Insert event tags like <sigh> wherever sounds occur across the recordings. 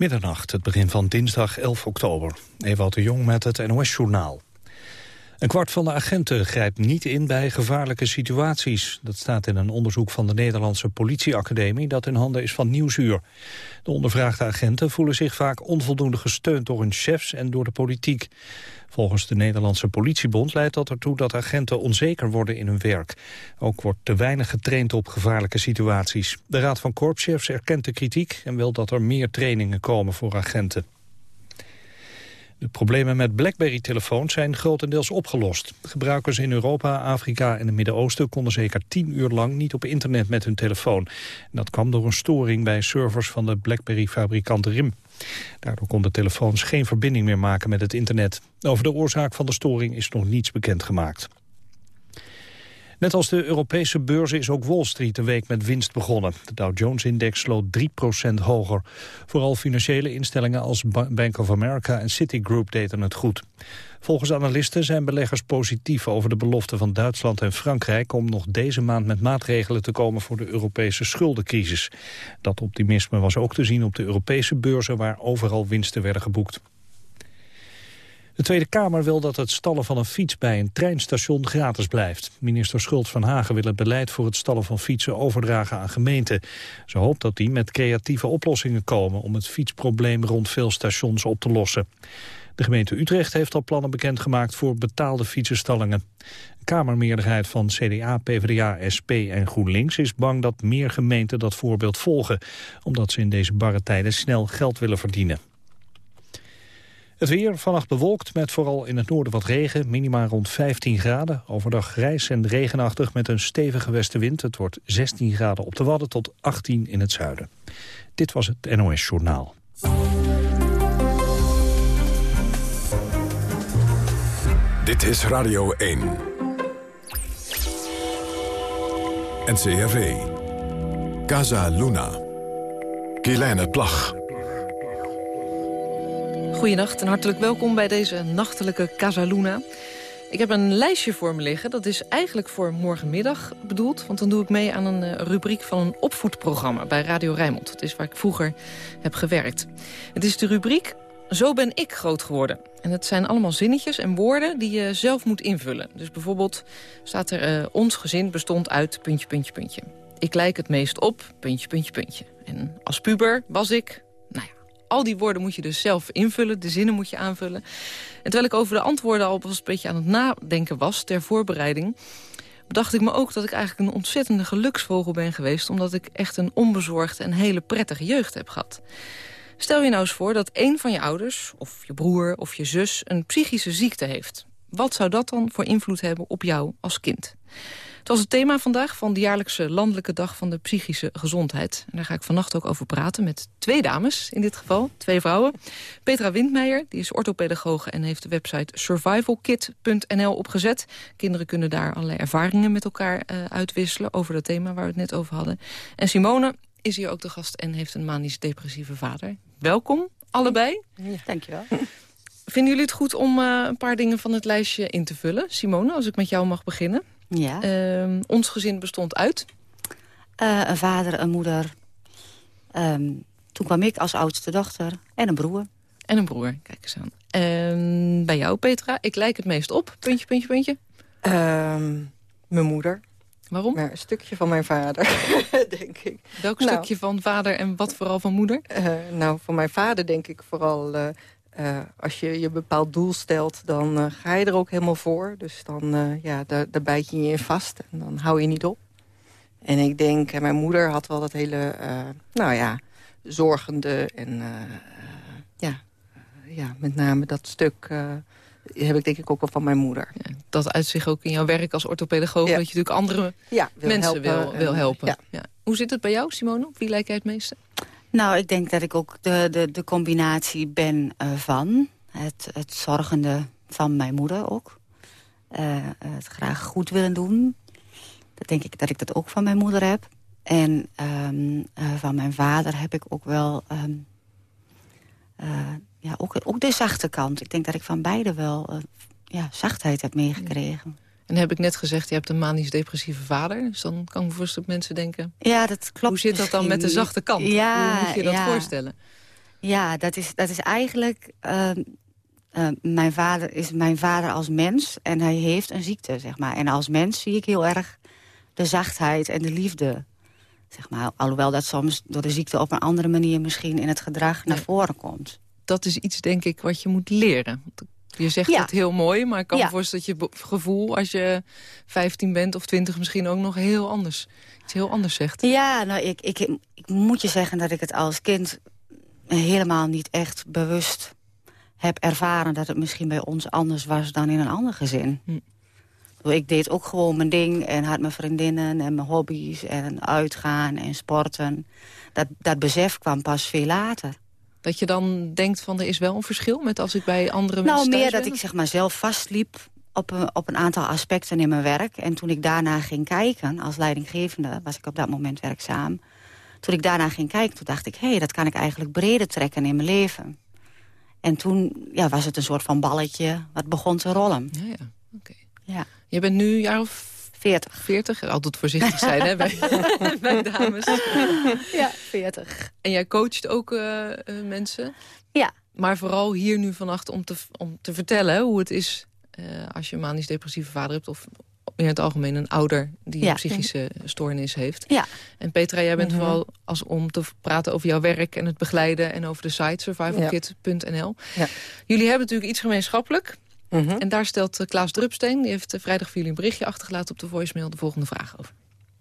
Middernacht, het begin van dinsdag 11 oktober. Ewout de Jong met het NOS-journaal. Een kwart van de agenten grijpt niet in bij gevaarlijke situaties. Dat staat in een onderzoek van de Nederlandse politieacademie... dat in handen is van Nieuwsuur. De ondervraagde agenten voelen zich vaak onvoldoende gesteund... door hun chefs en door de politiek. Volgens de Nederlandse politiebond leidt dat ertoe dat agenten onzeker worden in hun werk. Ook wordt te weinig getraind op gevaarlijke situaties. De Raad van Korpschefs erkent de kritiek en wil dat er meer trainingen komen voor agenten. De problemen met BlackBerry-telefoons zijn grotendeels opgelost. Gebruikers in Europa, Afrika en het Midden-Oosten konden zeker tien uur lang niet op internet met hun telefoon. dat kwam door een storing bij servers van de BlackBerry-fabrikant RIM. Daardoor konden telefoons geen verbinding meer maken met het internet. Over de oorzaak van de storing is nog niets bekendgemaakt. Net als de Europese beurzen is ook Wall Street de week met winst begonnen. De Dow Jones-index sloot 3% hoger. Vooral financiële instellingen als Bank of America en Citigroup deden het goed. Volgens analisten zijn beleggers positief over de belofte van Duitsland en Frankrijk... om nog deze maand met maatregelen te komen voor de Europese schuldencrisis. Dat optimisme was ook te zien op de Europese beurzen... waar overal winsten werden geboekt. De Tweede Kamer wil dat het stallen van een fiets bij een treinstation gratis blijft. Minister Schult van Hagen wil het beleid voor het stallen van fietsen overdragen aan gemeenten. Ze hoopt dat die met creatieve oplossingen komen om het fietsprobleem rond veel stations op te lossen. De gemeente Utrecht heeft al plannen bekendgemaakt voor betaalde fietsenstallingen. Een kamermeerderheid van CDA, PvdA, SP en GroenLinks is bang dat meer gemeenten dat voorbeeld volgen, omdat ze in deze barre tijden snel geld willen verdienen. Het weer vannacht bewolkt met vooral in het noorden wat regen. Minima rond 15 graden. Overdag grijs en regenachtig met een stevige westenwind. Het wordt 16 graden op de Wadden tot 18 in het zuiden. Dit was het NOS Journaal. Dit is Radio 1. NCRV. Casa Luna. Kielijne Plag. Goedenacht en hartelijk welkom bij deze nachtelijke Casaluna. Ik heb een lijstje voor me liggen. Dat is eigenlijk voor morgenmiddag bedoeld. Want dan doe ik mee aan een eh, rubriek van een opvoedprogramma bij Radio Rijnmond. Dat is waar ik vroeger heb gewerkt. Het is de rubriek Zo ben ik groot geworden. En het zijn allemaal zinnetjes en woorden die je zelf moet invullen. Dus bijvoorbeeld staat er... Uh, ons gezin bestond uit puntje, puntje, puntje. Ik lijk het meest op puntje, puntje, puntje. En als puber was ik al die woorden moet je dus zelf invullen. De zinnen moet je aanvullen. En terwijl ik over de antwoorden al een beetje aan het nadenken was... ter voorbereiding bedacht ik me ook dat ik eigenlijk een ontzettende geluksvogel ben geweest... omdat ik echt een onbezorgde en hele prettige jeugd heb gehad. Stel je nou eens voor dat een van je ouders, of je broer of je zus... een psychische ziekte heeft. Wat zou dat dan voor invloed hebben op jou als kind? Het was het thema vandaag van de jaarlijkse landelijke dag van de psychische gezondheid. En daar ga ik vannacht ook over praten met twee dames, in dit geval, twee vrouwen. Petra Windmeijer, die is orthopedagoge en heeft de website survivalkit.nl opgezet. Kinderen kunnen daar allerlei ervaringen met elkaar uh, uitwisselen over dat thema waar we het net over hadden. En Simone is hier ook de gast en heeft een manisch-depressieve vader. Welkom, allebei. Ja, dankjewel. Vinden jullie het goed om uh, een paar dingen van het lijstje in te vullen? Simone, als ik met jou mag beginnen. Ja. Uh, ons gezin bestond uit? Uh, een vader, een moeder. Um, toen kwam ik als oudste dochter en een broer. En een broer, kijk eens aan. Um, bij jou, Petra, ik lijk het meest op. Puntje, puntje, puntje. Um, mijn moeder. Waarom? Maar een stukje van mijn vader, <laughs> denk ik. Welk nou, stukje van vader en wat vooral van moeder? Uh, nou, van mijn vader denk ik vooral... Uh, uh, als je je bepaald doel stelt, dan uh, ga je er ook helemaal voor. Dus dan uh, ja, daar, daar bijt je je in vast en dan hou je niet op. En ik denk, mijn moeder had wel dat hele, nou ja, zorgende en ja, ja, met name dat stuk heb ik denk ik ook wel van mijn moeder. Ja, dat uit zich ook in jouw werk als orthopedagoog, ja. dat je natuurlijk andere ja, wil mensen helpen, wil, wil helpen. Ja. Hoe zit het bij jou, Simone? Op wie lijkt jij het meeste? Nou, ik denk dat ik ook de, de, de combinatie ben uh, van. Het, het zorgende van mijn moeder ook. Uh, het graag goed willen doen. Dat denk ik dat ik dat ook van mijn moeder heb. En uh, van mijn vader heb ik ook wel... Um, ja, ook, ook de zachte kant. Ik denk dat ik van beide wel ja, zachtheid heb meegekregen. En heb ik net gezegd, je hebt een manisch-depressieve vader. Dus dan kan ik me voorstellen dat mensen denken... Ja, dat klopt Hoe zit dat dan met de zachte kant? Ja, Hoe moet je dat ja. voorstellen? Ja, dat is, dat is eigenlijk... Ehm, uh, mijn vader is mijn vader als mens en hij heeft een ziekte, zeg maar. En als mens zie ik heel erg de zachtheid en de liefde. Zeg maar, alhoewel dat soms door de ziekte op een andere manier misschien in het gedrag naar voren komt. Dat is iets, denk ik, wat je moet leren. Je zegt het heel mooi, maar ik kan me voorstellen dat je gevoel... als je 15 bent of 20 misschien ook nog heel anders, iets heel anders zegt. Ja, nou, ik, ik, ik moet je zeggen dat ik het als kind helemaal niet echt bewust heb ervaren dat het misschien bij ons anders was dan in een ander gezin. Hm. Ik deed ook gewoon mijn ding en had mijn vriendinnen en mijn hobby's en uitgaan en sporten. Dat, dat besef kwam pas veel later. Dat je dan denkt van er is wel een verschil met als ik bij andere nou, mensen Nou, meer dat ik zeg maar zelf vastliep op een, op een aantal aspecten in mijn werk. En toen ik daarna ging kijken, als leidinggevende was ik op dat moment werkzaam. Toen ik daarna ging kijken, toen dacht ik, hé, hey, dat kan ik eigenlijk breder trekken in mijn leven. En toen ja, was het een soort van balletje wat begon te rollen. Ja, ja. oké. Ja. Je bent nu een jaar of... 40. 40? Altijd voorzichtig zijn, hè, bij, <laughs> bij, dames. Ja, 40. En jij coacht ook uh, mensen? Ja. Maar vooral hier nu vannacht om te, om te vertellen hoe het is... Uh, als je een manisch-depressieve vader hebt... of in het algemeen een ouder die een psychische stoornis heeft. Ja. En Petra, jij bent mhm. vooral als om te praten over jouw werk en het begeleiden... en over de site survivalkit.nl. Ja. Jullie hebben natuurlijk iets gemeenschappelijk. Mhm. En daar stelt eh, Klaas Drupsteen, die heeft eh, vrijdag voor jullie een berichtje achtergelaten... op de voicemail de volgende vraag over.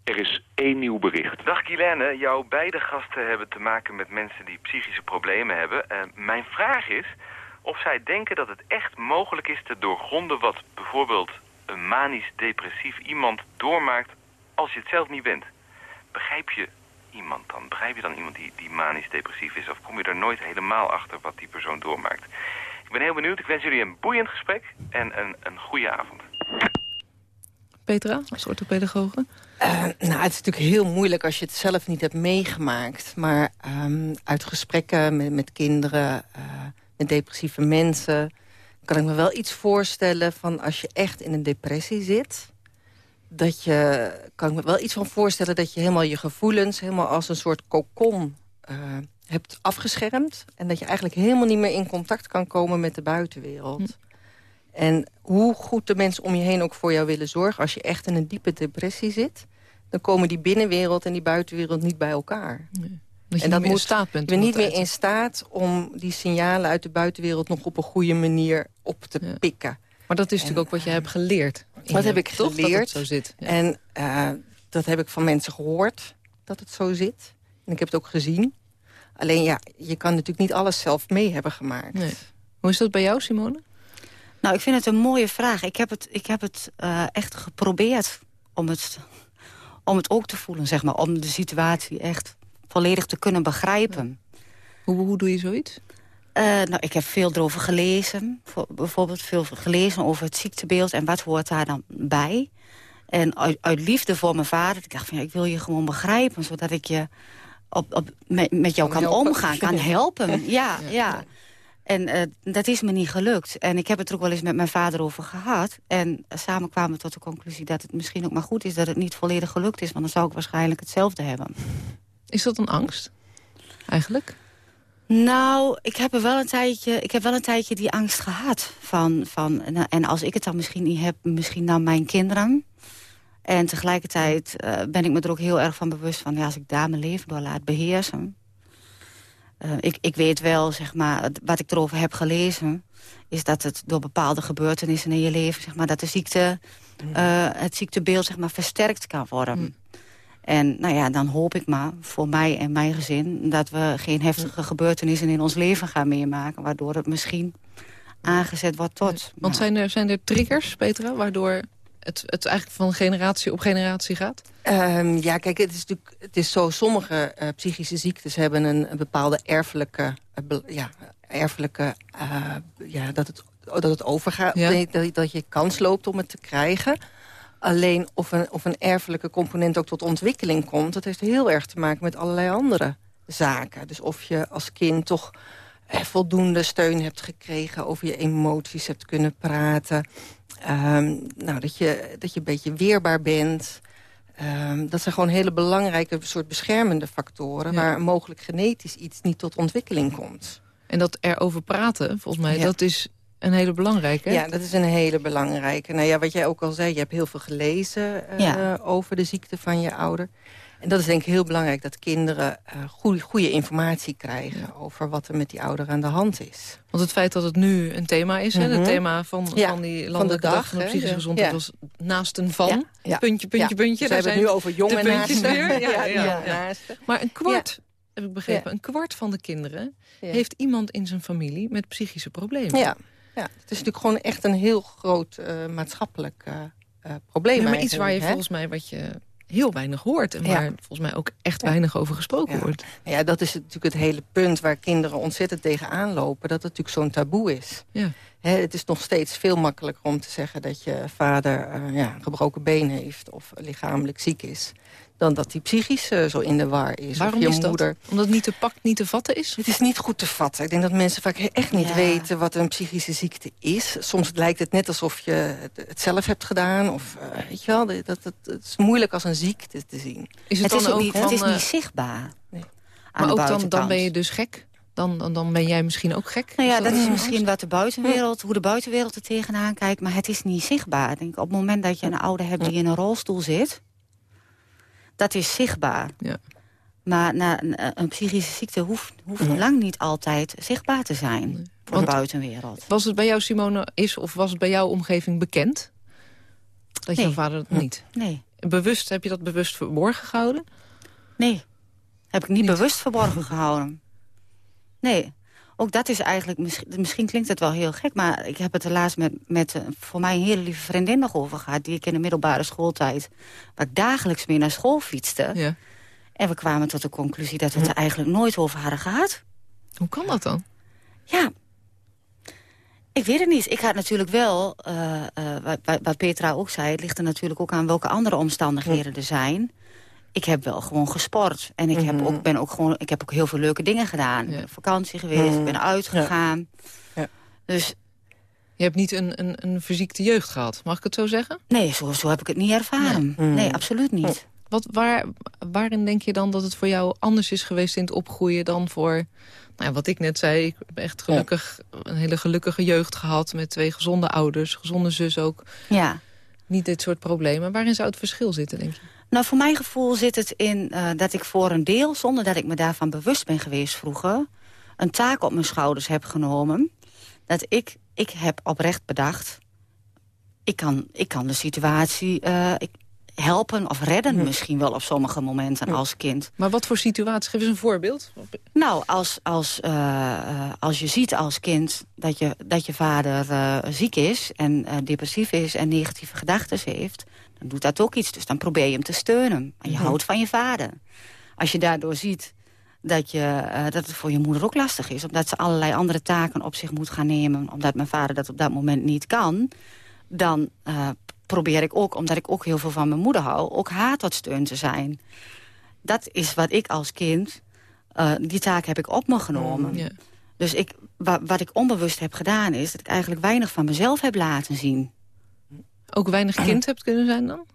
Er is één nieuw bericht. Dag Guylaine, jouw beide gasten hebben te maken met mensen die psychische problemen hebben. Uh, mijn vraag is of zij denken dat het echt mogelijk is te doorgronden wat bijvoorbeeld een manisch-depressief iemand doormaakt als je het zelf niet bent. Begrijp je iemand dan? Begrijp je dan iemand die, die manisch-depressief is? Of kom je er nooit helemaal achter wat die persoon doormaakt? Ik ben heel benieuwd. Ik wens jullie een boeiend gesprek en een, een goede avond. Petra, als orthopedagoge? Uh, nou, het is natuurlijk heel moeilijk als je het zelf niet hebt meegemaakt. Maar um, uit gesprekken met, met kinderen, uh, met depressieve mensen kan ik me wel iets voorstellen van als je echt in een depressie zit... dat je, kan ik me wel iets van voorstellen dat je helemaal je gevoelens... helemaal als een soort kokon uh, hebt afgeschermd... en dat je eigenlijk helemaal niet meer in contact kan komen met de buitenwereld. Hm. En hoe goed de mensen om je heen ook voor jou willen zorgen... als je echt in een diepe depressie zit... dan komen die binnenwereld en die buitenwereld niet bij elkaar. Nee. Dat je en dat niet meer in staat bent. Je bent niet meer in staat om die signalen uit de buitenwereld... nog op een goede manier op te pikken. Maar dat is natuurlijk ook wat je hebt geleerd. Wat heb ik geleerd. Dat het zo zit. En uh, dat heb ik van mensen gehoord, dat het zo zit. En ik heb het ook gezien. Alleen ja, je kan natuurlijk niet alles zelf mee hebben gemaakt. Nee. Hoe is dat bij jou, Simone? Nou, ik vind het een mooie vraag. Ik heb het, ik heb het uh, echt geprobeerd om het, om het ook te voelen, zeg maar. Om de situatie echt volledig te kunnen begrijpen. Hoe, hoe doe je zoiets? Uh, nou, ik heb veel erover gelezen. bijvoorbeeld veel gelezen over het ziektebeeld en wat hoort daar dan bij. En uit, uit liefde voor mijn vader, ik dacht van ja, ik wil je gewoon begrijpen... zodat ik je op, op, met, met jou kan, omgaan, kan <laughs> helpen. Ja, ja. En uh, dat is me niet gelukt. En ik heb het er ook wel eens met mijn vader over gehad. En samen kwamen we tot de conclusie dat het misschien ook maar goed is... dat het niet volledig gelukt is, want dan zou ik waarschijnlijk hetzelfde hebben. Is dat een angst, eigenlijk? Nou, ik heb, er wel een tijdje, ik heb wel een tijdje die angst gehad. Van, van, en als ik het dan misschien niet heb, misschien dan mijn kinderen. En tegelijkertijd uh, ben ik me er ook heel erg van bewust van... Ja, als ik daar mijn leven door laat beheersen... Uh, ik, ik weet wel, zeg maar, wat ik erover heb gelezen... is dat het door bepaalde gebeurtenissen in je leven... Zeg maar, dat de ziekte, uh, het ziektebeeld zeg maar, versterkt kan worden. Mm. En nou ja, dan hoop ik maar voor mij en mijn gezin... dat we geen heftige gebeurtenissen in ons leven gaan meemaken... waardoor het misschien aangezet wordt tot... Want zijn er, zijn er triggers, Petra, waardoor het, het eigenlijk van generatie op generatie gaat? Um, ja, kijk, het is natuurlijk het is zo. Sommige uh, psychische ziektes hebben een, een bepaalde erfelijke, uh, ja, erfelijke, uh, ja, dat het, dat het overgaat, ja. dat, dat je kans loopt om het te krijgen. Alleen of een, of een erfelijke component ook tot ontwikkeling komt... dat heeft heel erg te maken met allerlei andere zaken. Dus of je als kind toch eh, voldoende steun hebt gekregen... over je emoties hebt kunnen praten. Um, nou, dat, je, dat je een beetje weerbaar bent. Ehm, dat zijn gewoon hele belangrijke soort beschermende factoren... waar mogelijk genetisch iets niet tot ontwikkeling komt. En dat erover praten, volgens mij, dat is een hele belangrijke. Ja, dat is een hele belangrijke. Nou ja, wat jij ook al zei, je hebt heel veel gelezen uh, over de ziekte van je ouder. En dat is denk ik heel belangrijk, dat kinderen uh, goede, goede informatie krijgen... over wat er met die ouder aan de hand is. Want het feit dat het nu een thema is, hè, het mhm. thema van, van die landelijke dag, dag van psychische gezondheid... was naast een van, puntje, puntje, puntje. we hebben het nu over jonge naasten. <laughs> Ja, ja, Maar een kwart, heb ik begrepen, een kwart van de kinderen... heeft iemand in zijn familie met psychische problemen. Ja, ja. het is natuurlijk gewoon echt een heel groot uh, maatschappelijk uh, probleem. maar iets waar je volgens mij wat je heel weinig hoort. En waar volgens mij ook echt weinig over gesproken wordt. Ja, dat is natuurlijk het hele punt waar kinderen ontzettend tegenaan lopen. Dat het natuurlijk zo'n taboe is. Ja. het is nog steeds veel makkelijker om te zeggen dat je vader uh, ja, een gebroken been heeft... of lichamelijk ziek is dan dat hij psychisch uh, zo in de war is. Waarom je is dat? Moeder... Omdat het niet te pakt, niet te vatten is? Het is niet goed te vatten. Ik denk dat mensen vaak echt niet weten wat een psychische ziekte is. Soms lijkt het net alsof je het zelf hebt gedaan. Of, uh, weet je wel, dat, dat, het is moeilijk als een ziekte te zien. Is het, het dan ook niet, van, het is niet zichtbaar. Nee. Maar ook dan, dan ben je dus gek? Dan, dan, dan, ben jij misschien ook gek? Nou ja, dat, is misschien wat de buitenwereld, hoe de buitenwereld er tegenaan kijkt. Maar het is niet zichtbaar. Ik denk, op het moment dat je een ouder hebt die in een rolstoel zit dat is zichtbaar. Ja. Maar na een, psychische ziekte hoeft, hoeft lang niet altijd zichtbaar te zijn voor de buitenwereld. Was het bij jou, Simone, is of was het bij jouw omgeving bekend? Dat nee. jouw vader het niet? Nee. Bewust, heb je dat bewust verborgen gehouden? Nee, heb ik niet, niet. bewust verborgen gehouden. Nee ook dat is eigenlijk, misschien, misschien, klinkt het wel heel gek... maar ik heb het helaas met, met uh, voor mij een hele lieve vriendin nog over gehad... die ik in de middelbare schooltijd, waar ik dagelijks mee naar school fietste. Ja. En we kwamen tot de conclusie dat we het er eigenlijk nooit over hadden gehad. Hoe kan dat dan? Ja, ik weet het niet. Ik had natuurlijk wel, uh, uh, wat, wat, Petra ook zei... het ligt er natuurlijk ook aan welke andere omstandigheden er zijn ik heb wel gewoon gesport. En ik, heb mhm. ook, ben ook gewoon, ik heb ook heel veel leuke dingen gedaan. Ik ben op vakantie geweest, ik ben mhm. uitgegaan. Ja. Dus... Je hebt niet een, een, een verziekte jeugd gehad, mag ik het zo zeggen? Nee, zo, zo heb ik het niet ervaren. Nee, nee absoluut niet. Wat, waar, waarin denk je dan dat het voor jou anders is geweest in het opgroeien... dan voor, nou ja, wat ik net zei, ik heb echt gelukkig, een hele gelukkige jeugd gehad... met twee gezonde ouders, gezonde zus ook. Ja. Niet dit soort problemen. Waarin zou het verschil zitten, denk je? Nou, voor mijn gevoel zit het in uh, dat ik voor een deel... zonder dat ik me daarvan bewust ben geweest vroeger... een taak op mijn schouders heb genomen. Dat ik, ik heb oprecht bedacht... ik kan, ik kan de situatie uh, ik, helpen of redden hm. misschien wel op sommige momenten hm. als kind. Maar wat voor situatie? Geef eens een voorbeeld. Nou, als, als, uh, als je ziet als kind dat je, dat je vader ziek is... en depressief is en negatieve gedachten heeft dan doet dat ook iets. Dus dan probeer je hem te steunen. En je mhm. houdt van je vader. Als je daardoor ziet dat, je, uh, dat het voor je moeder ook lastig is... omdat ze allerlei andere taken op zich moet gaan nemen... omdat mijn vader dat op dat moment niet kan... dan uh, probeer ik ook, omdat ik ook heel veel van mijn moeder hou... ook haar tot steun te zijn. Dat is wat ik als kind... Uh, die taak heb ik op me genomen. Ja. Dus ik, wat, wat ik onbewust heb gedaan is... dat ik eigenlijk weinig van mezelf heb laten zien ook weinig kind hebt kunnen zijn dan?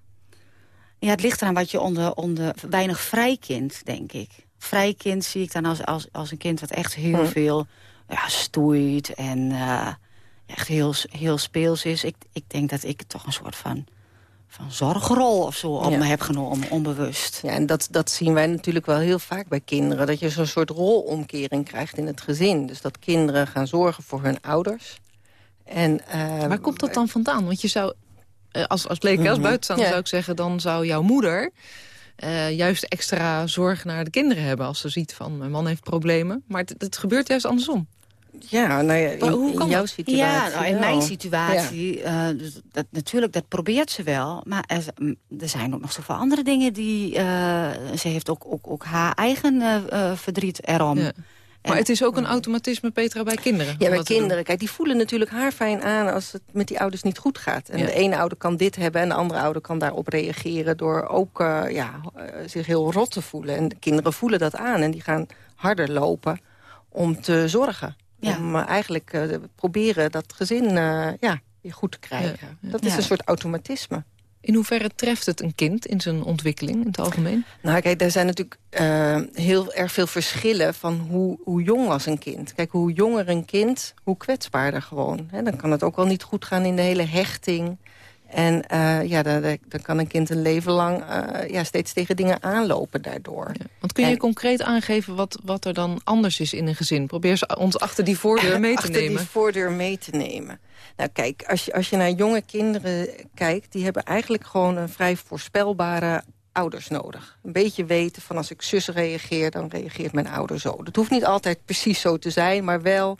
Ja, het ligt eraan wat je onder, onder weinig vrij kind, denk ik. Vrij kind zie ik dan als, als, als een kind wat echt heel veel ja, stoeit en uh, echt heel, heel speels is. Ik, ik denk dat ik toch een soort van, van zorgrol of zo op me heb genomen, onbewust. Ja, en dat, dat zien wij natuurlijk wel heel vaak bij kinderen. Dat je zo'n soort rolomkering krijgt in het gezin. Dus dat kinderen gaan zorgen voor hun ouders. En, uh, Waar komt dat dan vandaan? Want je zou eh, als, als leek, als mhm. buitenstaander zou ik zeggen... dan zou jouw moeder uh, juist extra zorg naar de kinderen hebben... als ze ziet van mijn man heeft problemen. Maar het, het gebeurt juist andersom. Ja, nou ja, in, hoe in jouw situatie Ja, nou, in mijn situatie, ja. uh, dus dat, natuurlijk, dat probeert ze wel. Maar er, er, zijn ook nog zoveel andere dingen die... Uh, ze heeft ook, ook, ook haar eigen uh, verdriet erom. Ja. Maar het is ook een automatisme, Petra, bij kinderen? Ja, bij kinderen. Kijk, die voelen natuurlijk haar fijn aan als het met die ouders niet goed gaat. En de ene ouder kan dit hebben en de andere ouder kan daarop reageren... door ook uh, ja, uh, zich heel rot te voelen. En de kinderen voelen dat aan en die gaan harder lopen om te zorgen. Ja. Om uh, eigenlijk proberen dat gezin ja, weer goed te krijgen. Dat is een soort automatisme. In hoeverre treft het een kind in zijn ontwikkeling in het algemeen? Nou, kijk, er zijn natuurlijk uh, heel erg veel verschillen van hoe, hoe jong was een kind. Kijk, hoe jonger een kind, hoe kwetsbaarder gewoon. Hè? Dan kan het ook wel niet goed gaan in de hele hechting. En uh, ja, dan, dan, kan een kind een leven lang uh, ja, steeds tegen dingen aanlopen daardoor. Ja, want kun je en, concreet aangeven wat, wat er dan anders is in een gezin? Probeer ze ons achter die voordeur mee te achter nemen. Achter die voordeur mee te nemen. Nou kijk, als je, als je naar jonge kinderen kijkt... die hebben eigenlijk gewoon een vrij voorspelbare ouders nodig. Een beetje weten van als ik zus reageer, dan reageert mijn ouder zo. Dat hoeft niet altijd precies zo te zijn, maar wel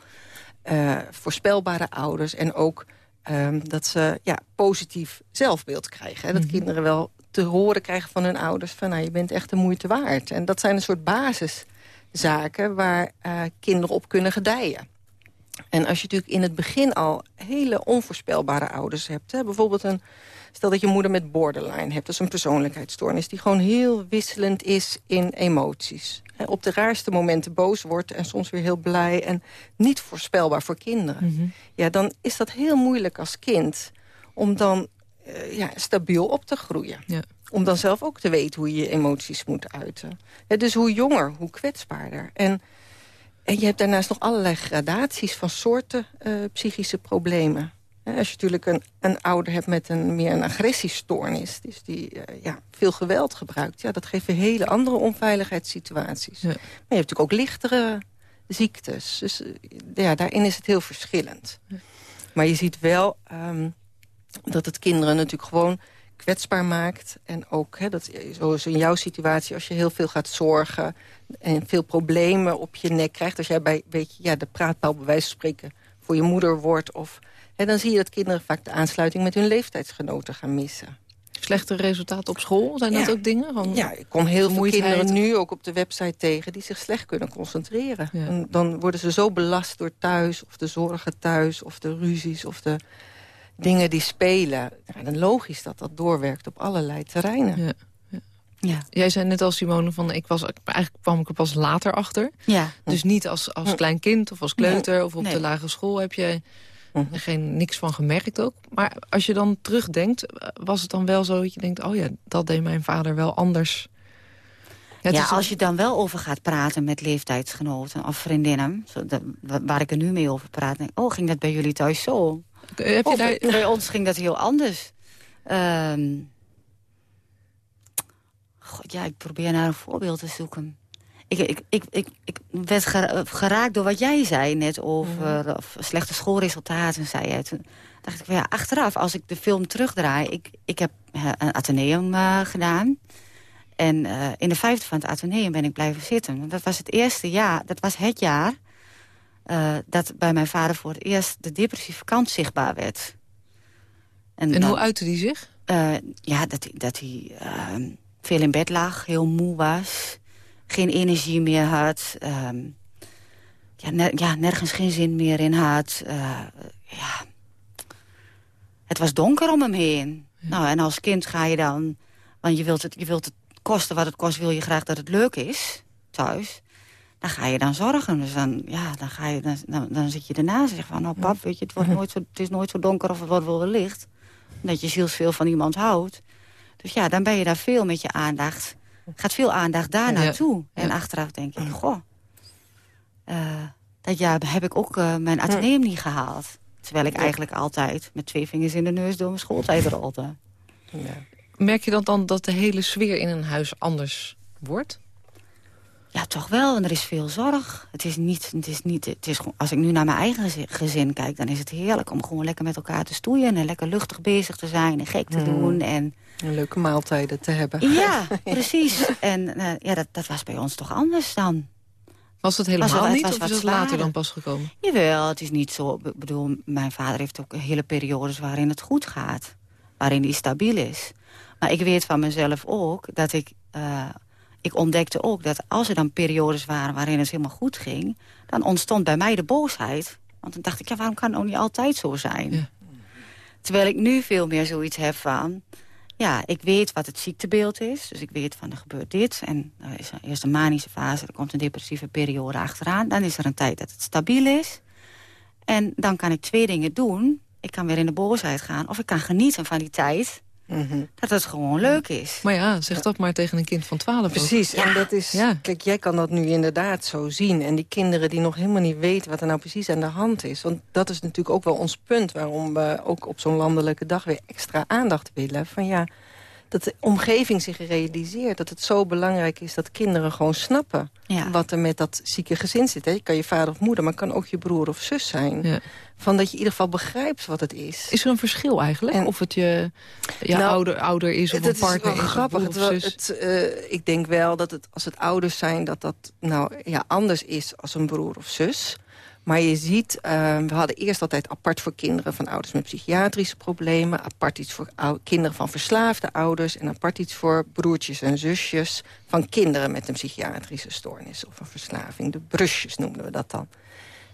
uh, voorspelbare ouders... en ook um, dat ze ja, positief zelfbeeld krijgen. Hè? Dat mm -hmm. kinderen wel te horen krijgen van hun ouders... van nou, je bent echt de moeite waard. En dat zijn een soort basiszaken waar uh, kinderen op kunnen gedijen. En als je natuurlijk in het begin al hele onvoorspelbare ouders hebt... Hè, bijvoorbeeld een, stel dat je moeder met borderline hebt... dat is een persoonlijkheidsstoornis die gewoon heel wisselend is in emoties. Hè, op de raarste momenten boos wordt en soms weer heel blij... en niet voorspelbaar voor kinderen. Mm -hmm. Ja, dan is dat heel moeilijk als kind om dan uh, ja, stabiel op te groeien. Ja. Om dan zelf ook te weten hoe je je emoties moet uiten. Dus hoe jonger, hoe kwetsbaarder. En... En je hebt daarnaast nog allerlei gradaties van soorten uh, psychische problemen. Als je natuurlijk een, een ouder hebt met een, meer een agressiestoornis... dus die uh, ja, veel geweld gebruikt... Ja, dat geeft weer hele andere onveiligheidssituaties. Ja. Maar je hebt natuurlijk ook lichtere ziektes. Dus uh, ja, daarin is het heel verschillend. Ja. Maar je ziet wel um, dat het kinderen natuurlijk gewoon kwetsbaar maakt. En ook, hè, dat, zoals in jouw situatie, als je heel veel gaat zorgen... en veel problemen op je nek krijgt... als jij bij weet je, ja, de praatpaal bij wijze van spreken voor je moeder wordt... Of, hè, dan zie je dat kinderen vaak de aansluiting met hun leeftijdsgenoten gaan missen. Slechte resultaten op school, zijn ja. dat ook dingen? Van ja, ik kom heel veel kinderen nu ook op de website tegen... die zich slecht kunnen concentreren. Ja. En dan worden ze zo belast door thuis, of de zorgen thuis... of de ruzies, of de dingen die spelen. Ja, dan logisch dat dat doorwerkt op allerlei terreinen. Ja. Ja. Jij zei net al, Simone, van ik was, eigenlijk kwam ik er pas later achter. Ja. Dus niet als, als klein kind of als kleuter nee. of op nee. de lagere school heb er geen, niks van gemerkt ook. Maar als je dan terugdenkt, was het dan wel zo dat je denkt... oh ja, dat deed mijn vader wel anders... Ja, ja als je dan wel over gaat praten met leeftijdsgenoten of vriendinnen... Zo, waar ik er nu mee over praat, denk oh, ging dat bij jullie thuis zo? Heb je daar... Bij ons ging dat heel anders. Um... God, ja, ik probeer naar een voorbeeld te zoeken. Ik, ik, ik, ik, ik werd geraakt door wat jij zei net over mm. of slechte schoolresultaten. Zei je. Toen dacht ik, ja, achteraf, als ik de film terugdraai... Ik, ik heb een ateneum uh, gedaan. En uh, in de vijfde van het ateneum ben ik blijven zitten. Dat was het eerste jaar, dat was het jaar uh, dat bij mijn vader voor het eerst de depressieve kant zichtbaar werd. En, hoe uitte die zich? Ja, dat, dat hij uh, veel in bed lag, heel moe was. Geen energie meer had. Um, ja, ner ja, nergens geen zin meer in had. Uh, ja. Het was donker om hem heen. Ja. Nou, en als kind ga je dan... Want je wilt, het, je wilt het kosten wat het kost, wil je graag dat het leuk is. Thuis dan ga je dan zorgen. Dus dan, ja, dan, ga je, dan, dan, dan zit je ernaast en zeg van... nou pap, weet je, het, wordt nooit zo, het is nooit zo donker of het wordt wel licht. Dat je zielsveel van iemand houdt. Dus ja, dan ben je daar veel met je aandacht... gaat veel aandacht daar naartoe. En achteraf denk je, goh... Uh, dat jaar heb ik ook uh, mijn ateneum niet gehaald. Terwijl ik eigenlijk altijd met twee vingers in de neus door mijn schooltijd rolde. Ja. Merk je dan, dan dat de hele sfeer in een huis anders wordt? Ja, toch wel. En er is veel zorg. Het is niet, het is niet, het is gewoon, als ik nu naar mijn eigen gezin kijk, dan is het heerlijk om gewoon lekker met elkaar te stoeien en lekker luchtig bezig te zijn en gek te mm. doen. En, en leuke maaltijden te hebben. Ja, <laughs> precies. En uh, ja, dat, dat was bij ons toch anders dan. Was dat helemaal was het, niet, was of is het later dan pas gekomen? Jawel, het is niet zo. Ik bedoel, mijn vader heeft ook hele periodes waarin het goed gaat. Waarin hij stabiel is. Maar ik weet van mezelf ook dat ik... Uh, ik ontdekte ook dat als er dan periodes waren waarin het helemaal goed ging... dan ontstond bij mij de boosheid. Want dan dacht ik, ja, waarom kan het ook niet altijd zo zijn? Ja. Terwijl ik nu veel meer zoiets heb van... ja, ik weet wat het ziektebeeld is. Dus ik weet van, er gebeurt dit. En er is eerst een manische fase, er komt een depressieve periode achteraan. Dan is er een tijd dat het stabiel is. En dan kan ik twee dingen doen. Ik kan weer in de boosheid gaan. Of ik kan genieten van die tijd Mhm. Dat het gewoon leuk is. Maar ja, zeg dat maar tegen een kind van 12. Precies, en dat is... Kijk, jij kan dat nu inderdaad zo zien. En die kinderen die nog helemaal niet weten wat er nou precies aan de hand is. Want dat is natuurlijk ook wel ons punt... waarom we ook op zo'n landelijke dag weer extra aandacht willen. Van ja, dat de omgeving zich realiseert dat het zo belangrijk is... dat kinderen gewoon snappen wat er met dat zieke gezin zit. Hè. Je kan je vader of moeder, maar het kan ook je broer of zus zijn. Ja. Van dat je in ieder geval begrijpt wat het is. Is er een verschil eigenlijk? of het je, je nou, ouder, ouder is of een partner is, is grappig. Of het, het, uh, ik denk wel dat het, als het ouders zijn... dat dat nou, ja, anders is als een broer of zus... Maar je ziet, uh, we hadden eerst altijd apart voor kinderen van ouders met psychiatrische problemen. Apart iets voor kinderen van verslaafde ouders. En apart iets voor broertjes en zusjes van kinderen met een psychiatrische stoornis of een verslaving. De brusjes noemden we dat dan.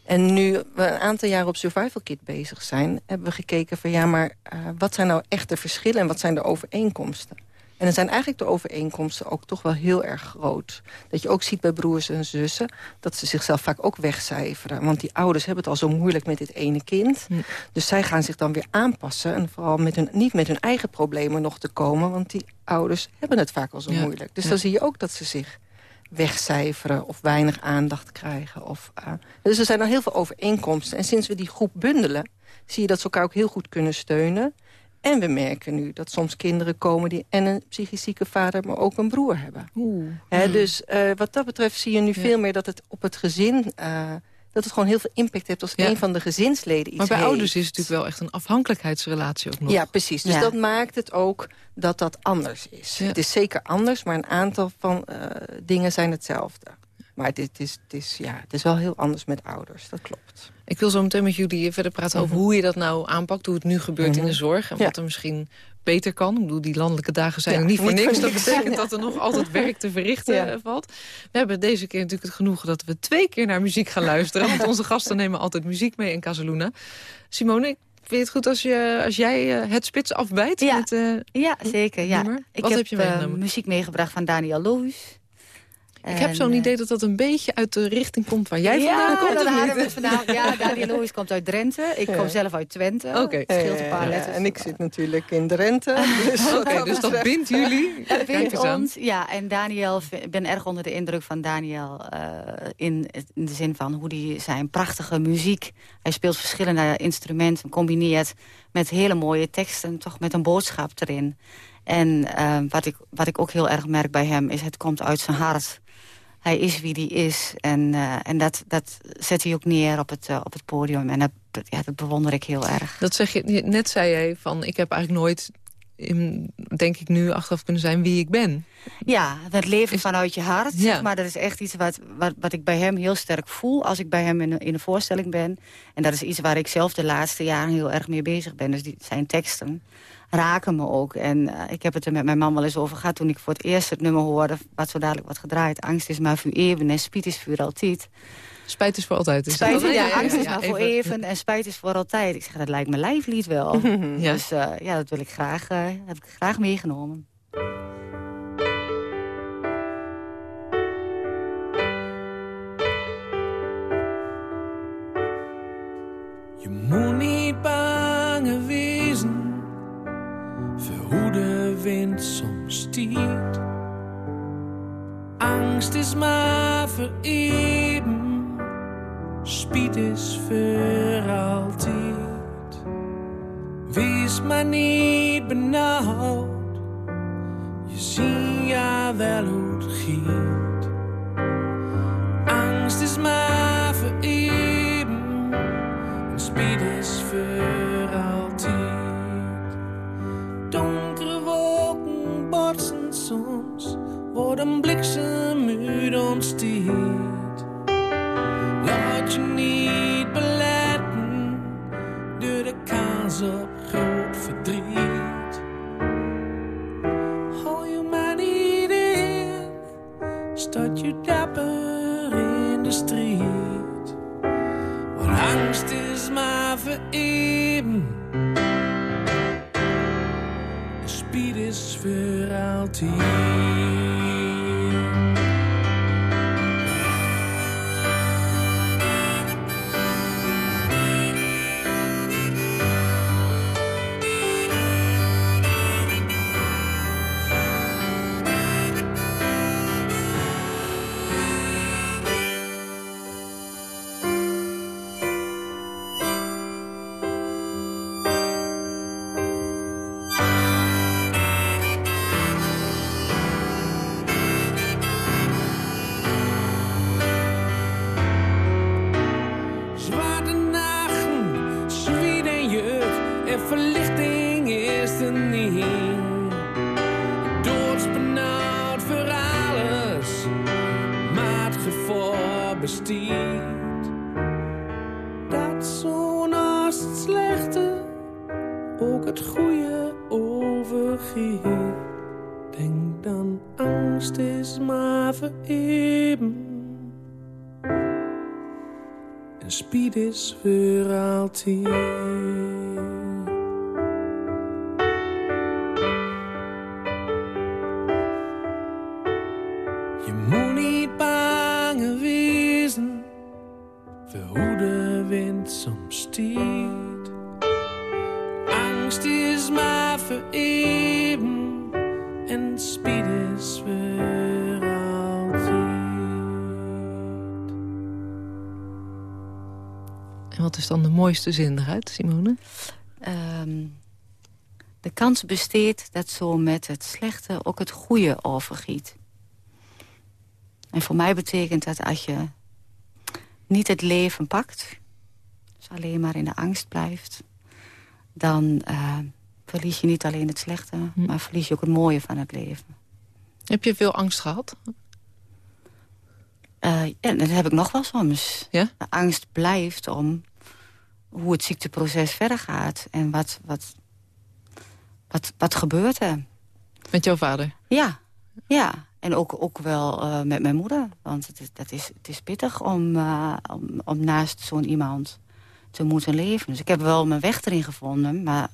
En nu we een aantal jaar op Survival Kit bezig zijn... hebben we gekeken van ja, maar uh, wat zijn nou echt de verschillen... en wat zijn de overeenkomsten? En dan zijn eigenlijk de overeenkomsten ook toch wel heel erg groot. Dat je ook ziet bij broers en zussen... dat ze zichzelf vaak ook wegcijferen. Want die ouders hebben het al zo moeilijk met dit ene kind. Dus zij gaan zich dan weer aanpassen. En vooral met hun, niet met hun eigen problemen nog te komen. Want die ouders hebben het vaak al zo moeilijk. Dus dan zie je ook dat ze zich wegcijferen of weinig aandacht krijgen. Of, uh, dus er zijn al heel veel overeenkomsten. En sinds we die groep bundelen, zie je dat ze elkaar ook heel goed kunnen steunen. En we merken nu dat soms kinderen komen die en een psychisch zieke vader... maar ook een broer hebben. He, dus uh, wat dat betreft zie je nu veel meer dat het op het gezin... Uh, dat het gewoon heel veel impact heeft als een van de gezinsleden iets Maar bij heeft. ouders is het natuurlijk wel echt een afhankelijkheidsrelatie ook nog. Ja, precies. Dus dat maakt het ook dat dat anders is. Het is zeker anders, maar een aantal van uh, dingen zijn hetzelfde. Maar dit is, het, is, ja, het is wel heel anders met ouders, dat klopt. Ik wil zo meteen met jullie verder praten over mhm. hoe je dat nou aanpakt. Hoe het nu gebeurt in de mhm. zorg. En wat er misschien beter kan. Ik bedoel, die landelijke dagen zijn er niet voor niks. Dat betekent dat er nog altijd werk te verrichten valt. We hebben deze keer natuurlijk het genoegen dat we twee keer naar muziek gaan luisteren. want onze gasten nemen altijd muziek mee in Casaluna. Simone, ik Vind je het goed als, je, als jij uh, het spits afbijt? Ja, met, uh, ja zeker. Ja. Ik Wat heb, heb je meegenomen? Uh, muziek meegebracht van Daniel Ik heb zo'n idee dat dat een beetje uit de richting komt waar jij vandaan komt. Dat vandaan. Ja, <laughs> Daniel Loos komt uit Drenthe. Ik kom zelf uit Twente. Oké. Okay. scheelt een paar letters. En ik zit natuurlijk in Drenthe. <laughs> Dus, okay, dus dat bindt jullie. <laughs> Dat bindt ons. Ja, en Daniel, ik ben erg onder de indruk van Daniel. Uh, in, in de zin van hoe hij zijn prachtige muziek... Hij speelt verschillende instrumenten, combineert met hele mooie teksten. Toch met een boodschap erin. En uh, wat, ik, wat ik ook heel erg merk bij hem is, het komt uit zijn hart hij is wie hij is. En, uh, en dat, dat zet hij ook neer op het, uh, op het podium. En dat, ja, dat bewonder ik heel erg. Dat zeg je, net zei jij van, ik heb eigenlijk nooit... In, denk ik nu achteraf kunnen zijn wie ik ben. Ja, dat leven is... vanuit je hart. Ja. Maar dat is echt iets wat, wat, wat ik bij hem heel sterk voel... als ik bij hem in, in een voorstelling ben. En dat is iets waar ik zelf de laatste jaren heel erg mee bezig ben. Dus die, zijn teksten raken me ook. En uh, ik heb het er met mijn man wel eens over gehad... toen ik voor het eerst het nummer hoorde, wat zo dadelijk wordt gedraaid. Angst is maar voor even en spiet is voor altijd. Spijt is voor altijd. Is spijt, ja, angst is maar voor even en spijt is voor altijd. Ik zeg, dat lijkt mijn lijflied wel. <laughs> Dus uh, ja, dat wil ik graag, uh, heb ik graag meegenomen. Je moet niet bang wezen de wind soms stiert. Angst is maar voor even, spiet is voor altijd. Wees maar niet benauwd, je ziet ja wel hoe het giet. Angst is maar voor even, spiet is voor een bliksem uit ontstiert. Laat je niet beletten door de kans op groot verdriet. Hou je maar niet in, staat je dapper in de strijd. Want angst is maar voor is verhaal 10. En wat is dan de mooiste zin eruit, Simone? Ehm, de kans besteedt dat zo met het slechte ook het goede overgiet. En voor mij betekent dat als je niet het leven pakt... dus alleen maar in de angst blijft... dan eh, verlies je niet alleen het slechte... Hm. maar verlies je ook het mooie van het leven. Heb je veel angst gehad? Eh, ja, dat heb ik nog wel soms. Ja? De angst blijft om hoe het ziekteproces verder gaat. En wat, wat, wat, wat gebeurt er. Met jouw vader? Ja, ja. En ook, ook wel eh, met mijn moeder. Want het is, dat is, het is pittig om, eh, om, om naast zo'n iemand te moeten leven. Dus ik heb wel mijn weg erin gevonden. Maar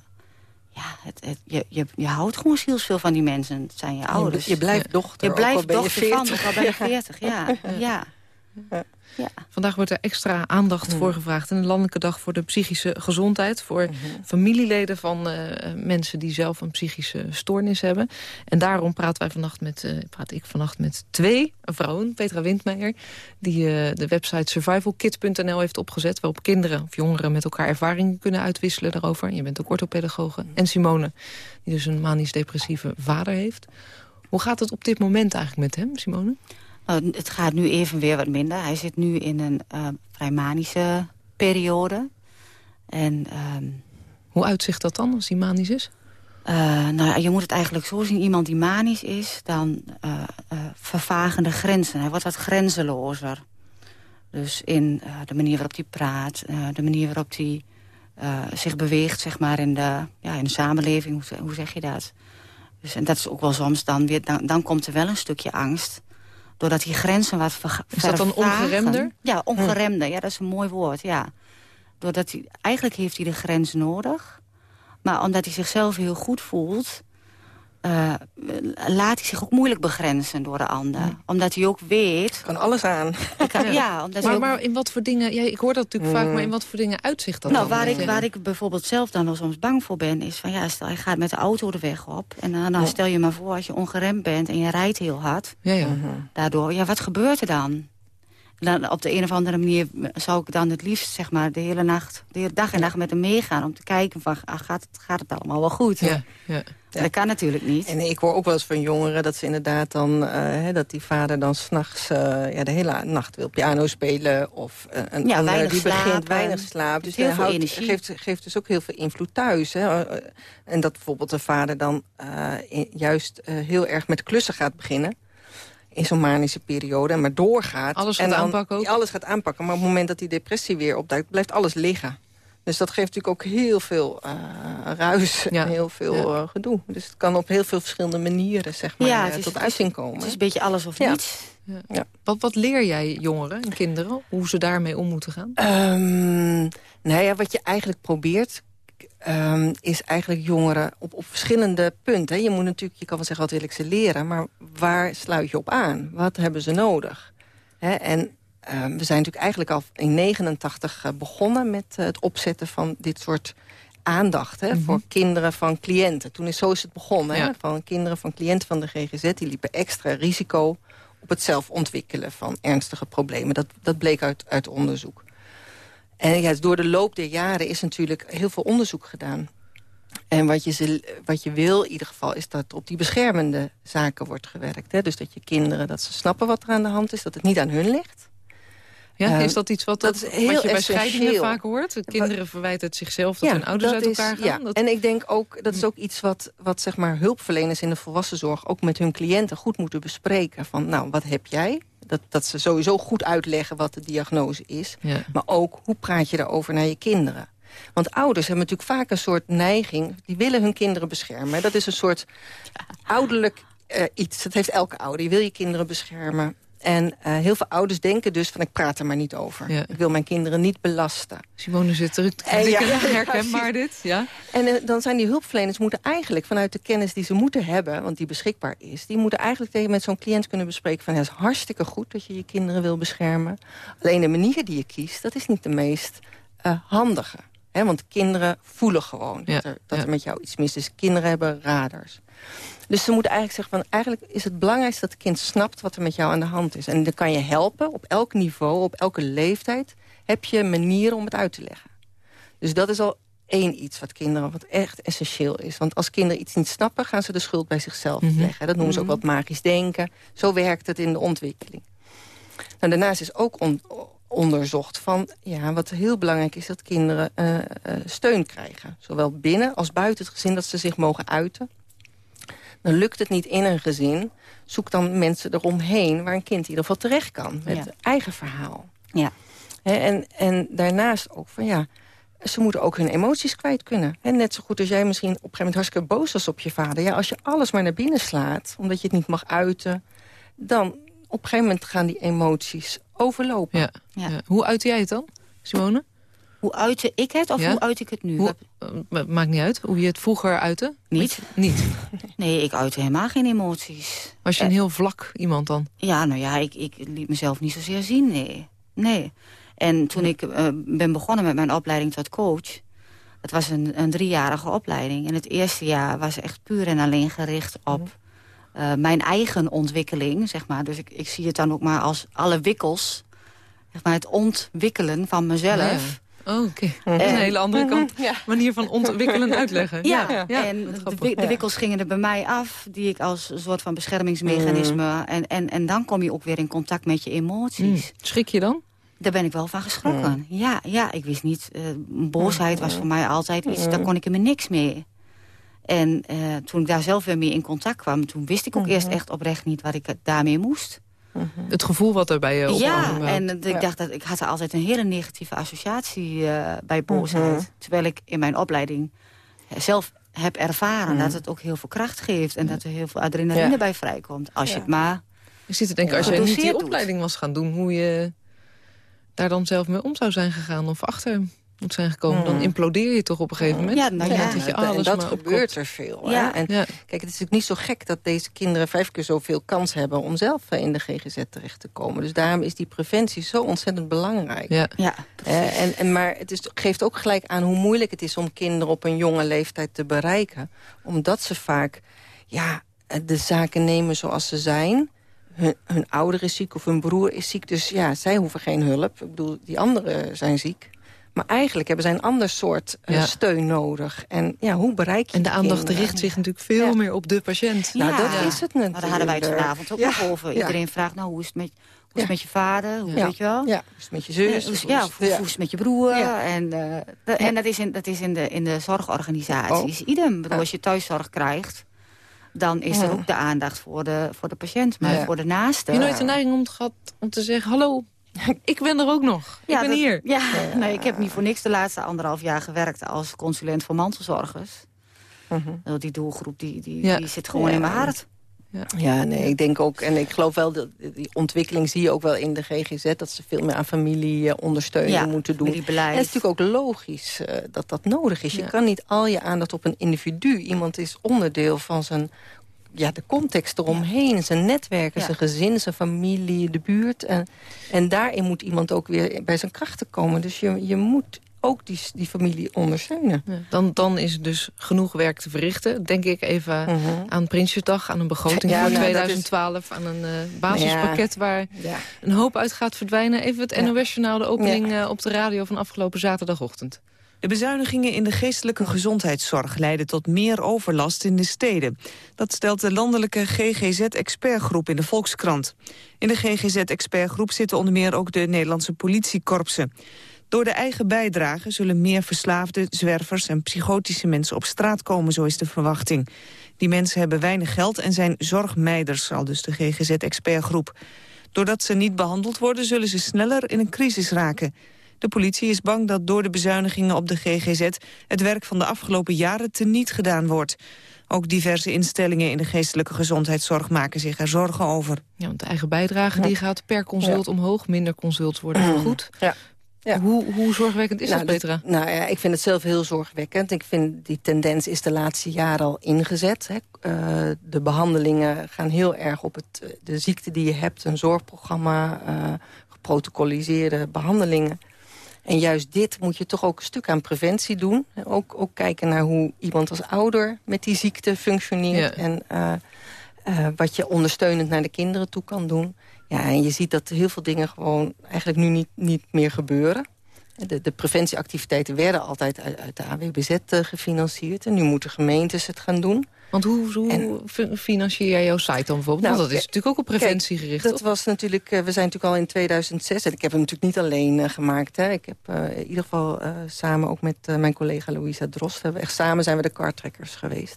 ja, het, het, je, je, je houdt gewoon zielsveel van die mensen. Het zijn je ouders. Je, je blijft dochter, Je blijft je dochter van, 40. ook al ben je 40. <laughs> Ja, ja. ja. Vandaag wordt er extra aandacht voor gevraagd. Een landelijke dag voor de psychische gezondheid. Voor Mhm. familieleden van eh, mensen die zelf een psychische stoornis hebben. En daarom praten wij vannacht met, eh, praat ik vannacht met twee vrouwen. Petra Windmeijer, die eh, de website survivalkit.nl heeft opgezet. Waarop kinderen of jongeren met elkaar ervaringen kunnen uitwisselen daarover. Je bent ook orthopedagoge. En Simone, die dus een manisch-depressieve vader heeft. Hoe gaat het op dit moment eigenlijk met hem, Simone? Nou, het gaat nu even weer wat minder. Hij zit nu in een eh, vrij manische periode. En ehm, Hoe uitzicht dat dan als hij manisch is? eh, nou, ja, je moet het eigenlijk zo zien. Iemand die manisch is, dan eh vervagen de grenzen. Hij wordt wat grenzelozer. Dus in de manier waarop hij praat, de manier waarop hij zich beweegt zeg maar, in, de, ja, in de samenleving. Hoe, hoe zeg je dat? Dus, en dat is ook wel soms dan weer... Dan, dan komt er wel een stukje angst. Doordat die grenzen wat ver, Is dat dan ongeremder? Ja, ongeremder. Ja, dat is een mooi woord, ja. Doordat hij, eigenlijk heeft hij de grens nodig. Maar omdat hij zichzelf heel goed voelt... eh, laat hij zich ook moeilijk begrenzen door de ander. Omdat hij ook weet... Kan alles aan. Kan- <laughs> ja. omdat hij Maar, ook maar in wat voor dingen... Ja, ik hoor dat natuurlijk vaak, maar in wat voor dingen uitzicht dat nou, dan? waar ik, waar ik bijvoorbeeld zelf dan wel soms bang voor ben... is van ja, stel je gaat met de auto de weg op... en dan, dan stel je maar voor als je ongeremd bent en je rijdt heel hard... Ja, ja. daardoor, ja, wat gebeurt er dan? Dan op de een of andere manier zou ik dan het liefst zeg maar, de hele nacht... de hele dag en nacht met hem meegaan om te kijken van... Ah, gaat, het, gaat het allemaal wel goed? ja, ja. Dat kan natuurlijk niet. En ik hoor ook wel eens van jongeren dat ze inderdaad dan... eh, hè, dat die vader dan s'nachts uh, ja, de hele nacht wil piano spelen... of uh, een Ja, ander die begint weinig slaap. Dus Heel hij veel houdt- energie. Geeft, geeft dus ook heel veel invloed thuis. Hè. Eh, En dat bijvoorbeeld de vader dan eh, in- juist heel erg met klussen gaat beginnen in zo'n manische periode, maar doorgaat. Alles en gaat dan- aanpakken ook? Alles gaat aanpakken, maar op het moment dat die depressie weer opduikt... blijft alles liggen. Dus dat geeft natuurlijk ook heel veel eh, ruis Ja. en heel veel Ja. eh, gedoe. Dus het kan op heel veel verschillende manieren zeg maar, Ja, eh, het is- tot het is- uiting komen. Het is een beetje alles of Ja. niets. Wat, wat leer jij jongeren en kinderen? Hoe ze daarmee om moeten gaan? Ehm, nou ja, wat je eigenlijk probeert... ehm, is eigenlijk jongeren op, op verschillende punten. Je moet natuurlijk, je kan wel zeggen, wat wil ik ze leren... maar waar sluit je op aan? Wat hebben ze nodig? En ehm, we zijn natuurlijk eigenlijk al in 89 eh, begonnen... met eh, het opzetten van dit soort aandacht hè, voor kinderen van cliënten. Toen is, zo is het begonnen. Hè, van kinderen van cliënten van de GGZ. Die liepen extra risico op het zelf ontwikkelen van ernstige problemen. Dat, dat bleek uit, uit onderzoek. En ja, door de loop der jaren is natuurlijk heel veel onderzoek gedaan. En wat je, ze, wat je wil in ieder geval is dat op die beschermende zaken wordt gewerkt. Hè? Dus dat je kinderen, dat ze snappen wat er aan de hand is. Dat het niet aan hun ligt. Ja, is dat iets wat, dat dat, heel wat je bij scheidingen vaak hoort? De kinderen verwijten het zichzelf dat hun ouders uit is- elkaar gaan? Ja. Dat- En ik denk ook, dat is ook iets wat, wat zeg maar, hulpverleners in de volwassenzorg... ook met hun cliënten goed moeten bespreken. Van, nou, wat heb jij? Dat, dat ze sowieso goed uitleggen wat de diagnose is. Ja. Maar ook, hoe praat je daarover naar je kinderen? Want ouders hebben natuurlijk vaak een soort neiging... die willen hun kinderen beschermen. Dat is een soort ouderlijk uh, iets. Dat heeft elke ouder. Je wil je kinderen beschermen. En uh, heel veel ouders denken dus van ik praat er maar niet over. Ja. Ik wil mijn kinderen niet belasten. Simone zit terug. En ja, ja, <laughs> herkenbaar dit. Ja? En uh, dan zijn die hulpverleners moeten eigenlijk vanuit de kennis die ze moeten hebben... want die beschikbaar is... die moeten eigenlijk tegen met zo'n cliënt kunnen bespreken... van het is hartstikke goed dat je je kinderen wil beschermen. Alleen de manier die je kiest, dat is niet de meest uh, handige. Want kinderen voelen gewoon Ja, dat, er, dat ja. er met jou iets mis is. Kinderen hebben radars. Dus ze moeten eigenlijk zeggen van eigenlijk is het belangrijkste dat het kind snapt wat er met jou aan de hand is. En dan kan je helpen op elk niveau, op elke leeftijd heb je manieren om het uit te leggen. Dus dat is al één iets wat kinderen wat echt essentieel is. Want als kinderen iets niet snappen, gaan ze de schuld bij zichzelf Mhm. leggen. Dat noemen ze ook wat magisch denken. Zo werkt het in de ontwikkeling. Nou, daarnaast is ook on- onderzocht van... Ja, wat heel belangrijk is dat kinderen eh, eh, steun krijgen. Zowel binnen als buiten het gezin dat ze zich mogen uiten. Dan lukt het niet in een gezin. Zoek dan mensen eromheen waar een kind in ieder geval terecht kan. Met Ja. eigen verhaal. Ja. En, en daarnaast ook van ja, ze moeten ook hun emoties kwijt kunnen. En net zo goed als jij misschien op een gegeven moment hartstikke boos was op je vader. Ja, als je alles maar naar binnen slaat, omdat je het niet mag uiten... dan op een gegeven moment gaan die emoties overlopen. Ja. Ja. Ja. Hoe uit jij het dan, Simone? Hoe uitte ik het of Ja? hoe uit ik het nu? Hoe, eh, maakt niet uit. Hoe je het vroeger uitte? Niet. Niet. <laughs> Nee, ik uitte helemaal geen emoties. Was je een heel vlak iemand dan? Ja, nou ja, ik, ik liet mezelf niet zozeer zien, nee. Nee. En toen ik eh, ben begonnen met mijn opleiding tot coach... dat was een, een driejarige opleiding. En het eerste jaar was echt puur en alleen gericht op... eh, mijn eigen ontwikkeling, zeg maar. Dus ik, ik zie het dan ook maar als alle wikkels... Zeg maar, het ontwikkelen van mezelf... Oh, oké. Dat is een hele andere kant. Manier van ontwikkelen en uitleggen. Ja, ja. en de, wikkels gingen er bij mij af, die ik als een soort van beschermingsmechanisme... En, en, en dan kom je ook weer in contact met je emoties. Hmm. Schrik je dan? Daar ben ik wel van geschrokken. Ja, ja, ik wist niet. eh, boosheid was voor mij altijd iets, daar kon ik er me niks mee. En eh, toen ik daar zelf weer mee in contact kwam... toen wist ik ook eerst echt oprecht niet wat ik daarmee moest. Het gevoel wat er bij je opkwam. Ja, en ik dacht dat ik had er altijd een hele negatieve associatie eh, bij boosheid. Terwijl ik in mijn opleiding eh, zelf heb ervaren dat het ook heel veel kracht geeft. En dat er heel veel adrenaline Ja. bij vrijkomt. Als je het maar... Ik zit te denken, als je niet die doet. opleiding was gaan doen... hoe je daar dan zelf mee om zou zijn gegaan of achter moet zijn gekomen... dan implodeer je toch op een gegeven moment? Ja, nou ja. Dat je en alles dat gebeurt er veel. Ja. Hè? En Ja. Kijk, het is natuurlijk niet zo gek dat deze kinderen vijf keer zoveel kans hebben... om zelf eh, in de GGZ terecht te komen. Dus daarom is die preventie zo ontzettend belangrijk. Ja. Ja, Eh, en, en, maar het is, geeft ook gelijk aan hoe moeilijk het is... om kinderen op een jonge leeftijd te bereiken. Omdat ze vaak ja, eh, de zaken nemen zoals ze zijn... Hun, hun ouder is ziek of hun broer is ziek. Dus ja, zij hoeven geen hulp. Ik bedoel, die anderen zijn ziek. Maar eigenlijk hebben zij een ander soort eh, Ja. steun nodig. En ja, hoe bereik je En de aandacht kinderen? richt zich natuurlijk veel Ja. meer op de patiënt. Nou, Ja. dat Ja. is het natuurlijk. maar daar hadden wij het vanavond ook Ja. nog over. Ja. Iedereen vraagt, nou, hoe is het met, hoe is het met je vader? Hoe, Ja. Weet je wel? Ja, hoe is het met je Ja, zus? hoe is- Hoe ja, hoe, hoe is het met je broer? Ja. En, eh, dat- en dat is in, dat is in, de, in de zorgorganisaties. Idem. Ik bedoel, Ja. Als je thuiszorg krijgt, dan is er Ja. ook de aandacht voor de, voor de patiënt. Maar Ja. voor de naaste... Heb je nooit de neiging om, te gehad om te zeggen... hallo, <laughs> ik ben er ook nog. ik ben dat- hier. Ja, Nee, ik heb niet voor niks de laatste anderhalf jaar gewerkt... als consulent voor mantelzorgers. Mhm. Die doelgroep die, die, Ja. die zit gewoon Ja. in mijn hart. Ja, nee, ik denk ook, en ik geloof wel, dat die ontwikkeling zie je ook wel in de GGZ... dat ze veel meer aan familieondersteuning Ja, moeten doen. En het is natuurlijk ook logisch eh, dat dat nodig is. Je Ja. kan niet al je aandacht op een individu. Iemand is onderdeel van zijn, ja, de context eromheen. Zijn netwerken, Ja. zijn gezin, zijn familie, de buurt. En, en daarin moet iemand ook weer bij zijn krachten komen. Dus je, je moet ook die, die familie ondersteunen. Ja, Dan, dan is er dus genoeg werk te verrichten. Denk ik even Mhm. aan Prinsjesdag, aan een begroting Ja, voor nou, dat is- 2012... aan een eh, basispakket waar een hoop uit gaat verdwijnen. Even het. NOS-journaal, de opening eh, op de radio van afgelopen zaterdagochtend. De bezuinigingen in de geestelijke gezondheidszorg leiden tot meer overlast in de steden. Dat stelt de landelijke GGZ-expertgroep in de Volkskrant. In de GGZ-expertgroep zitten onder meer ook de Nederlandse politiekorpsen. Door de eigen bijdrage zullen meer verslaafde, zwervers en psychotische mensen op straat komen, zo is de verwachting. Die mensen hebben weinig geld en zijn zorgmeiders, al dus de GGZ-expertgroep. Doordat ze niet behandeld worden, zullen ze sneller in een crisis raken. De politie is bang dat door de bezuinigingen op de GGZ... het werk van de afgelopen jaren teniet gedaan wordt. Ook diverse instellingen in de geestelijke gezondheidszorg maken zich er zorgen over. Ja, want de eigen bijdrage die gaat per consult omhoog. Minder consults worden vergoed. Ja. Ja. Hoe, hoe zorgwekkend is nou, dat, Petra? nou ja, ik vind het zelf heel zorgwekkend. Ik vind die tendens is de laatste jaren al ingezet. Hè. Uh, de behandelingen gaan heel erg op het, de ziekte die je hebt. Een zorgprogramma, uh, geprotocoliseerde behandelingen. En juist dit moet je toch ook een stuk aan preventie doen. Ook, ook kijken naar hoe iemand als ouder met die ziekte functioneert. Ja. En uh, uh, wat je ondersteunend naar de kinderen toe kan doen. Ja, en je ziet dat heel veel dingen gewoon eigenlijk nu niet, niet meer gebeuren. De, de preventieactiviteiten werden altijd uit, uit de AWBZ uh, gefinancierd. En nu moeten gemeentes het gaan doen. Want hoe, hoe en, financier jij jouw site dan bijvoorbeeld? Nou, Want dat is natuurlijk ook op preventie kijk, gericht, Dat was natuurlijk, uh, we zijn natuurlijk al in 2006... en ik heb hem natuurlijk niet alleen uh, gemaakt. Hè. Ik heb uh, in ieder geval samen ook met mijn collega Louisa Drost... Hebben echt samen zijn we de kartrekkers geweest.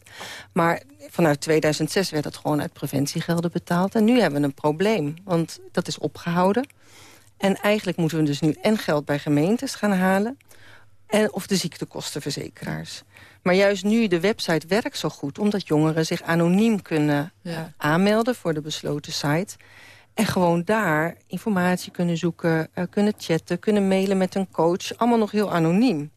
Maar vanuit 2006 werd dat gewoon uit preventiegelden betaald. En nu hebben we een probleem, want dat is opgehouden. En eigenlijk moeten we dus nu en geld bij gemeentes gaan halen... En, of de ziektekostenverzekeraars. Maar juist nu de website werkt zo goed... omdat jongeren zich anoniem kunnen ja. uh, aanmelden voor de besloten site... en gewoon daar informatie kunnen zoeken, uh, kunnen chatten... kunnen mailen met een coach, allemaal nog heel anoniem.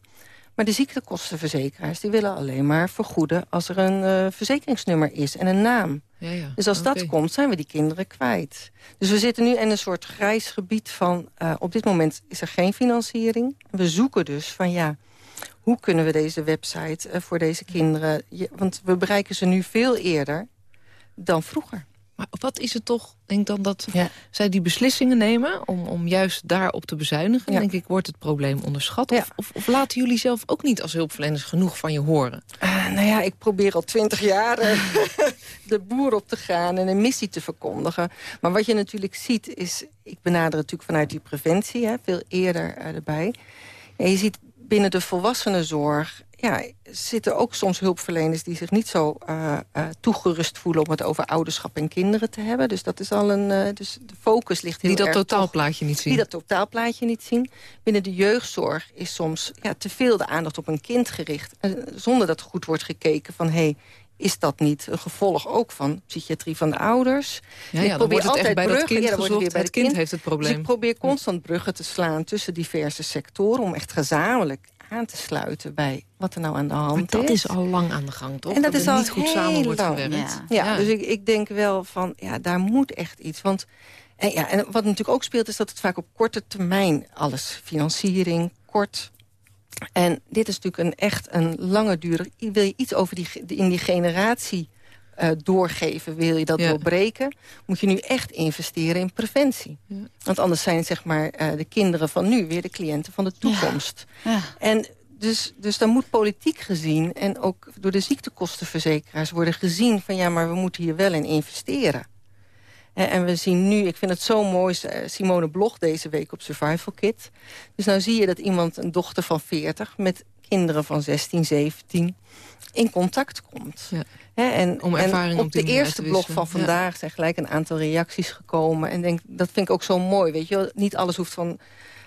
Maar de ziektekostenverzekeraars die willen alleen maar vergoeden... als er een uh, verzekeringsnummer is en een naam. Ja, ja. Dus als okay. dat komt, zijn we die kinderen kwijt. Dus we zitten nu in een soort grijs gebied van... Uh, op dit moment is er geen financiering. We zoeken dus van ja, hoe kunnen we deze website uh, voor deze kinderen... Je, want we bereiken ze nu veel eerder dan vroeger. Maar wat is het toch, denk dan, dat ja. zij die beslissingen nemen... om, om juist daarop te bezuinigen? Ja. denk ik, wordt het probleem onderschat? Ja. Of, of, of, laten jullie zelf ook niet als hulpverleners genoeg van je horen? Uh, nou ja, ik probeer al twintig jaar <laughs> de boer op te gaan... en een missie te verkondigen. Maar wat je natuurlijk ziet is... ik benader het natuurlijk vanuit die preventie, hè, veel eerder uh, erbij... En je ziet binnen de volwassenenzorg ja, zitten ook soms hulpverleners die zich niet zo uh, uh, toegerust voelen... om het over ouderschap en kinderen te hebben. Dus dat is al een. Uh, dus de focus ligt heel Die dat erg totaalplaatje niet zien. Die dat totaalplaatje niet zien. Binnen de jeugdzorg is soms ja, te veel de aandacht op een kind gericht. zonder dat goed wordt gekeken van... Hey, is dat niet een gevolg ook van psychiatrie van de ouders? Ja, ja, ik probeer dan altijd bij bruggen, dat kind ja, gezocht, weer bij het kind, kind heeft het probleem. Dus ik probeer constant bruggen te slaan tussen diverse sectoren... om echt gezamenlijk aan te sluiten bij wat er nou aan de hand maar dat is. is al lang aan de gang, toch? En dat, dat is al niet goed samen wordt lang. gewerkt. Ja, ja, dus ik, ik denk wel van, ja, daar moet echt iets. Want en, ja, en wat natuurlijk ook speelt, is dat het vaak op korte termijn alles... financiering, kort... En dit is natuurlijk een echt een lange duur. Wil je iets over die, in die generatie uh, doorgeven, wil je dat ja. doorbreken... moet je nu echt investeren in preventie. Ja. Want anders zijn zeg maar, uh, de kinderen van nu weer de cliënten van de toekomst. Ja. En dus, dus dan moet politiek gezien en ook door de ziektekostenverzekeraars worden gezien... van ja, maar we moeten hier wel in investeren. En, we zien nu, ik vind het zo mooi, Simone Blog deze week op Survival Kit. Dus nou zie je dat iemand, een dochter van 40... met kinderen van 16, 17 in contact komt. Ja. He, en, Om en op de eerste blog van vandaag ja. zijn gelijk een aantal reacties gekomen. En denk, dat vind ik ook zo mooi. Weet je, niet alles hoeft van,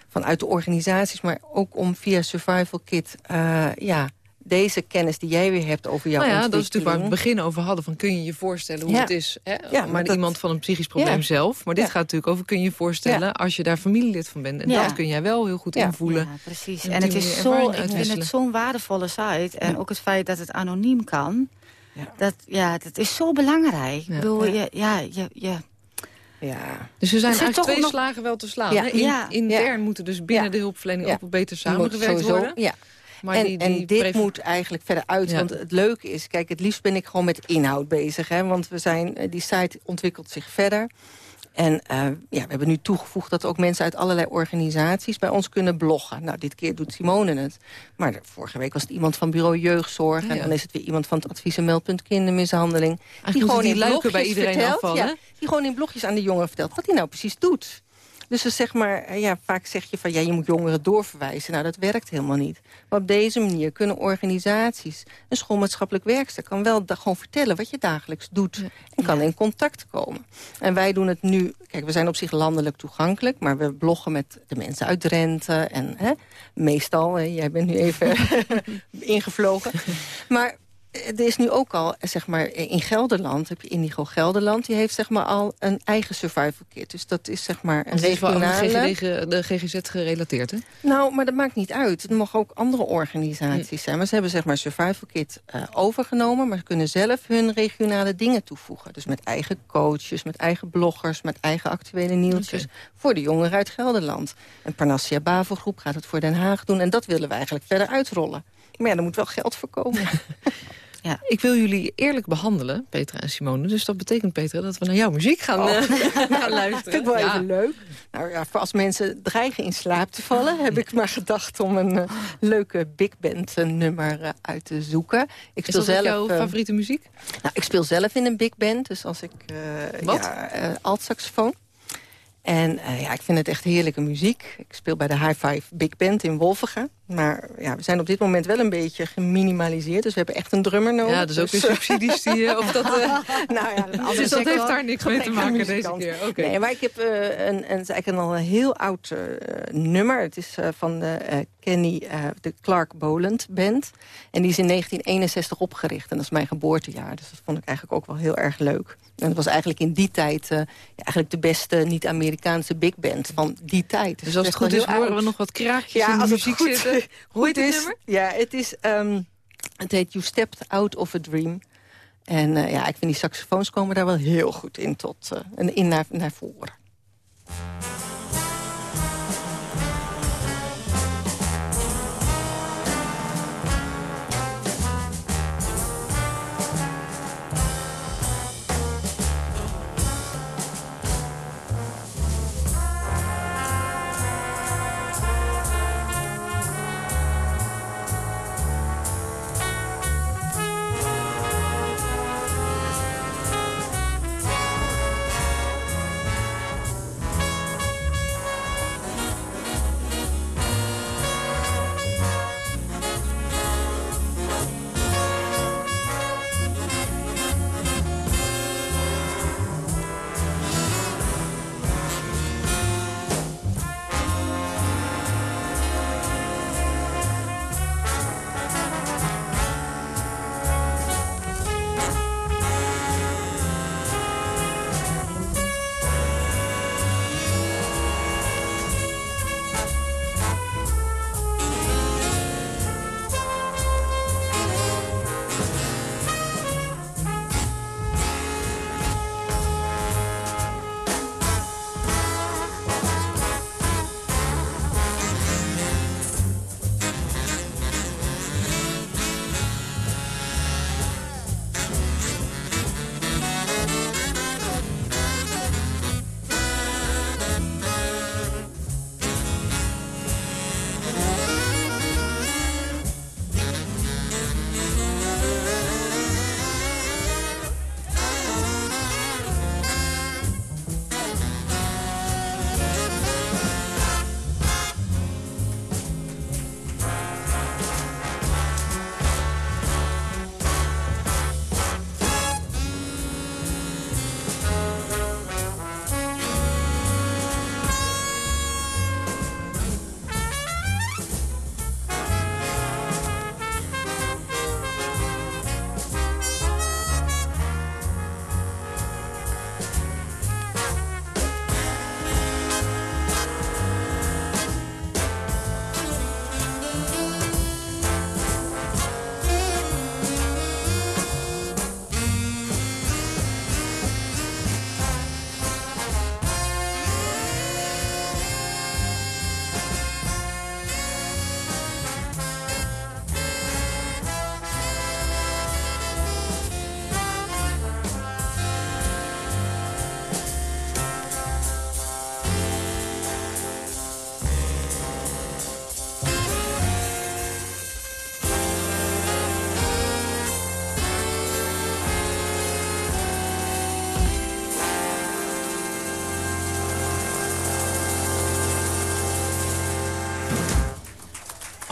vanuit de organisaties, maar ook om via Survival Kit, uh, ja, deze kennis die jij weer hebt over jouw nou ja, dat is natuurlijk waar we het begin over hadden. Van kun je je voorstellen hoe ja. het is? Hè? Ja, maar dat... iemand van een psychisch probleem ja. zelf. Maar dit gaat natuurlijk over kun je je voorstellen als je daar familielid van bent. En dat kun jij wel heel goed invoelen. Ja, precies. En, en het is zo, ik vind het zo'n waardevolle site. En ook het feit dat het anoniem kan. Ja. Dat, ja, dat is zo belangrijk. Ja. Ik bedoel, je, ja, je, je, ja. Dus er zijn er eigenlijk twee nog... slagen wel te slaan. Ja. Hè? In, ja. Intern moeten dus binnen de hulpverlening ook beter samengewerkt worden. Ja. Maar en, die, die en dit moet eigenlijk verder uit. Want het leuke is, kijk, het liefst ben ik gewoon met inhoud bezig. Hè, want we zijn, die site ontwikkelt zich verder. En uh, ja, we hebben nu toegevoegd dat ook mensen uit allerlei organisaties bij ons kunnen bloggen. Nou, dit keer doet Simone het. Maar de, vorige week was het iemand van bureau jeugdzorg. Ja, ja. En dan is het weer iemand van het adviezenmeldpunt kindermishandeling. Die gewoon die in blogjes bij iedereen vertelt, afvallen. Ja, die gewoon in blogjes aan de jongeren vertelt wat hij nou precies doet. Dus ze zeg maar, eh, ja, vaak zeg je van ja, je moet jongeren doorverwijzen. Nou, dat werkt helemaal niet. Maar op deze manier kunnen organisaties, een schoolmaatschappelijk werkster... kan wel gewoon vertellen wat je dagelijks doet. En kan in contact komen. En wij doen het nu, kijk, we zijn op zich landelijk toegankelijk... maar we bloggen met de mensen uit Drenthe. En hè, meestal, hè, jij bent nu even <laughs> ingevlogen. Maar er is nu ook al, zeg maar, in Gelderland heb je Indigo Gelderland. Die heeft zeg maar al een eigen survival kit. Dus dat is zeg maar een regionale... de, de GGZ gerelateerd, hè? Nou, maar dat maakt niet uit. Het mogen ook andere organisaties zijn. Maar ze hebben zeg maar survival kit uh, overgenomen. Maar ze kunnen zelf hun regionale dingen toevoegen. Dus met eigen coaches, met eigen bloggers, met eigen actuele nieuwtjes. Voor de jongeren uit Gelderland. En Parnassia Bavelgroep gaat het voor Den Haag doen. En dat willen we eigenlijk verder uitrollen. Maar ja, er moet wel geld voor komen. <laughs> Ja. Ik wil jullie eerlijk behandelen, Petra en Simone. Dus dat betekent, Petra, dat we naar jouw muziek gaan, oh. uh, <laughs> gaan luisteren. Vind ik wel even leuk. Nou ja, voor als mensen dreigen in slaap te vallen... heb ik maar gedacht om een uh, leuke big band uh, nummer uit te zoeken. Ik speel Is dat zelf, jouw favoriete muziek? Nou, ik speel zelf in een big band. Dus als ik... Wat? Ja, alt-saxofoon. En ja, ik vind het echt heerlijke muziek. Ik speel bij de High Five Big Band in Wolvenga. Maar ja, we zijn op dit moment wel een beetje geminimaliseerd. Dus we hebben echt een drummer nodig. Ja, dus ook weer subsidies die... Uh, of dat, uh, <laughs> nou ja, <laughs> dus dat heeft daar niks mee te maken deze keer. Okay. Nee, maar ik heb uh, een, een, het is eigenlijk al een heel oud nummer. Het is van de Kenny, de Clark Boland Band. En die is in 1961 opgericht. En dat is mijn geboortejaar. Dus dat vond ik eigenlijk ook wel heel erg leuk. En dat was eigenlijk in die tijd ja, eigenlijk de beste niet-Amerikaanse big band van die tijd. Dus, dus als het goed is, horen we nog wat kraakjes ja, in de muziek het zitten. <laughs> Hoe het is, nummer? Ja, het is... Um, het heet You Stepped Out of a Dream. En uh, ja, ik vind die saxofoons komen daar wel heel goed in, tot, uh, in naar, naar voren.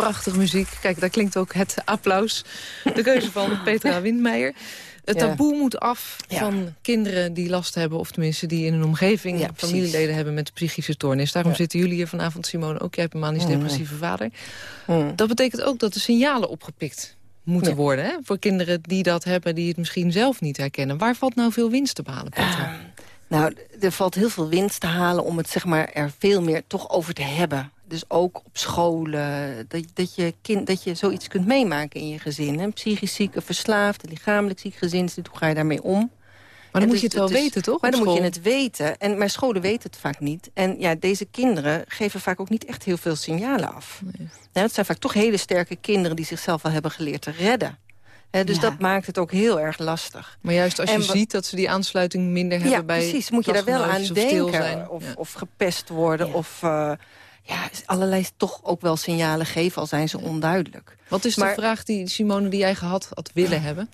Prachtige muziek. Kijk, daar klinkt ook het applaus. De keuze van <laughs> Petra Windmeijer. Het Ja. taboe moet af Ja. van kinderen die last hebben... of tenminste die in een omgeving Ja, familieleden hebben met psychische stoornis. Daarom zitten jullie hier vanavond, Simone. Ook jij hebt een manisch Mhm. depressieve vader. Hmm. Dat betekent ook dat de signalen opgepikt moeten worden... Hè? voor kinderen die dat hebben, die het misschien zelf niet herkennen. Waar valt nou veel winst te behalen, Petra? Nou, er valt heel veel winst te halen om het zeg maar, er veel meer toch over te hebben. Dus ook op scholen, dat, dat, je kind, dat je zoiets kunt meemaken in je gezin. Hè? Psychisch ziek, verslaafd, een lichamelijk ziek gezin. Dus hoe ga je daarmee om? Maar dan En moet dus je het wel weten, toch? Maar dan moet je het weten. En, maar scholen weten het vaak niet. En ja, deze kinderen geven vaak ook niet echt heel veel signalen af. Ja, het zijn vaak toch hele sterke kinderen die zichzelf al hebben geleerd te redden. Hè, dus Ja. dat maakt het ook heel erg lastig. Maar juist als je En ziet dat ze die aansluiting minder hebben Ja, bij precies. Moet je daar wel aan of denken. Of, Ja. of gepest worden. Ja. Of eh, ja, allerlei toch ook wel signalen geven, al zijn ze onduidelijk. Wat is de vraag die Simone die jij gehad had willen hebben?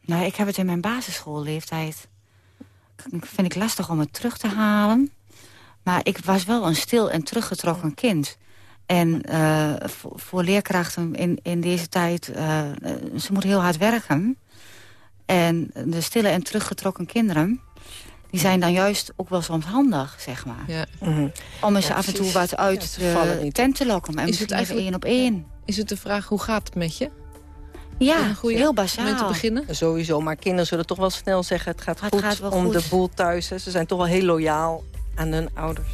Nou, ik heb het in mijn basisschoolleeftijd. Vind ik lastig om het terug te halen. Maar ik was wel een stil en teruggetrokken kind. En eh, voor, voor leerkrachten in, in deze tijd... eh, eh, ze moeten heel hard werken. En de stille en teruggetrokken kinderen... die zijn dan juist ook wel soms handig, zeg maar. Ja. Om eens Ja, af en toe wat uit Ja, de niet. tent te lokken. En het misschien even eigenlijk- één op één. Is het de vraag hoe gaat het met je? Ja, Een goede heel mee te basaal. beginnen? Sowieso, maar kinderen zullen toch wel snel zeggen... het gaat Het goed gaat wel om goed. de boel thuis. Hè. Ze zijn toch wel heel loyaal aan hun ouders.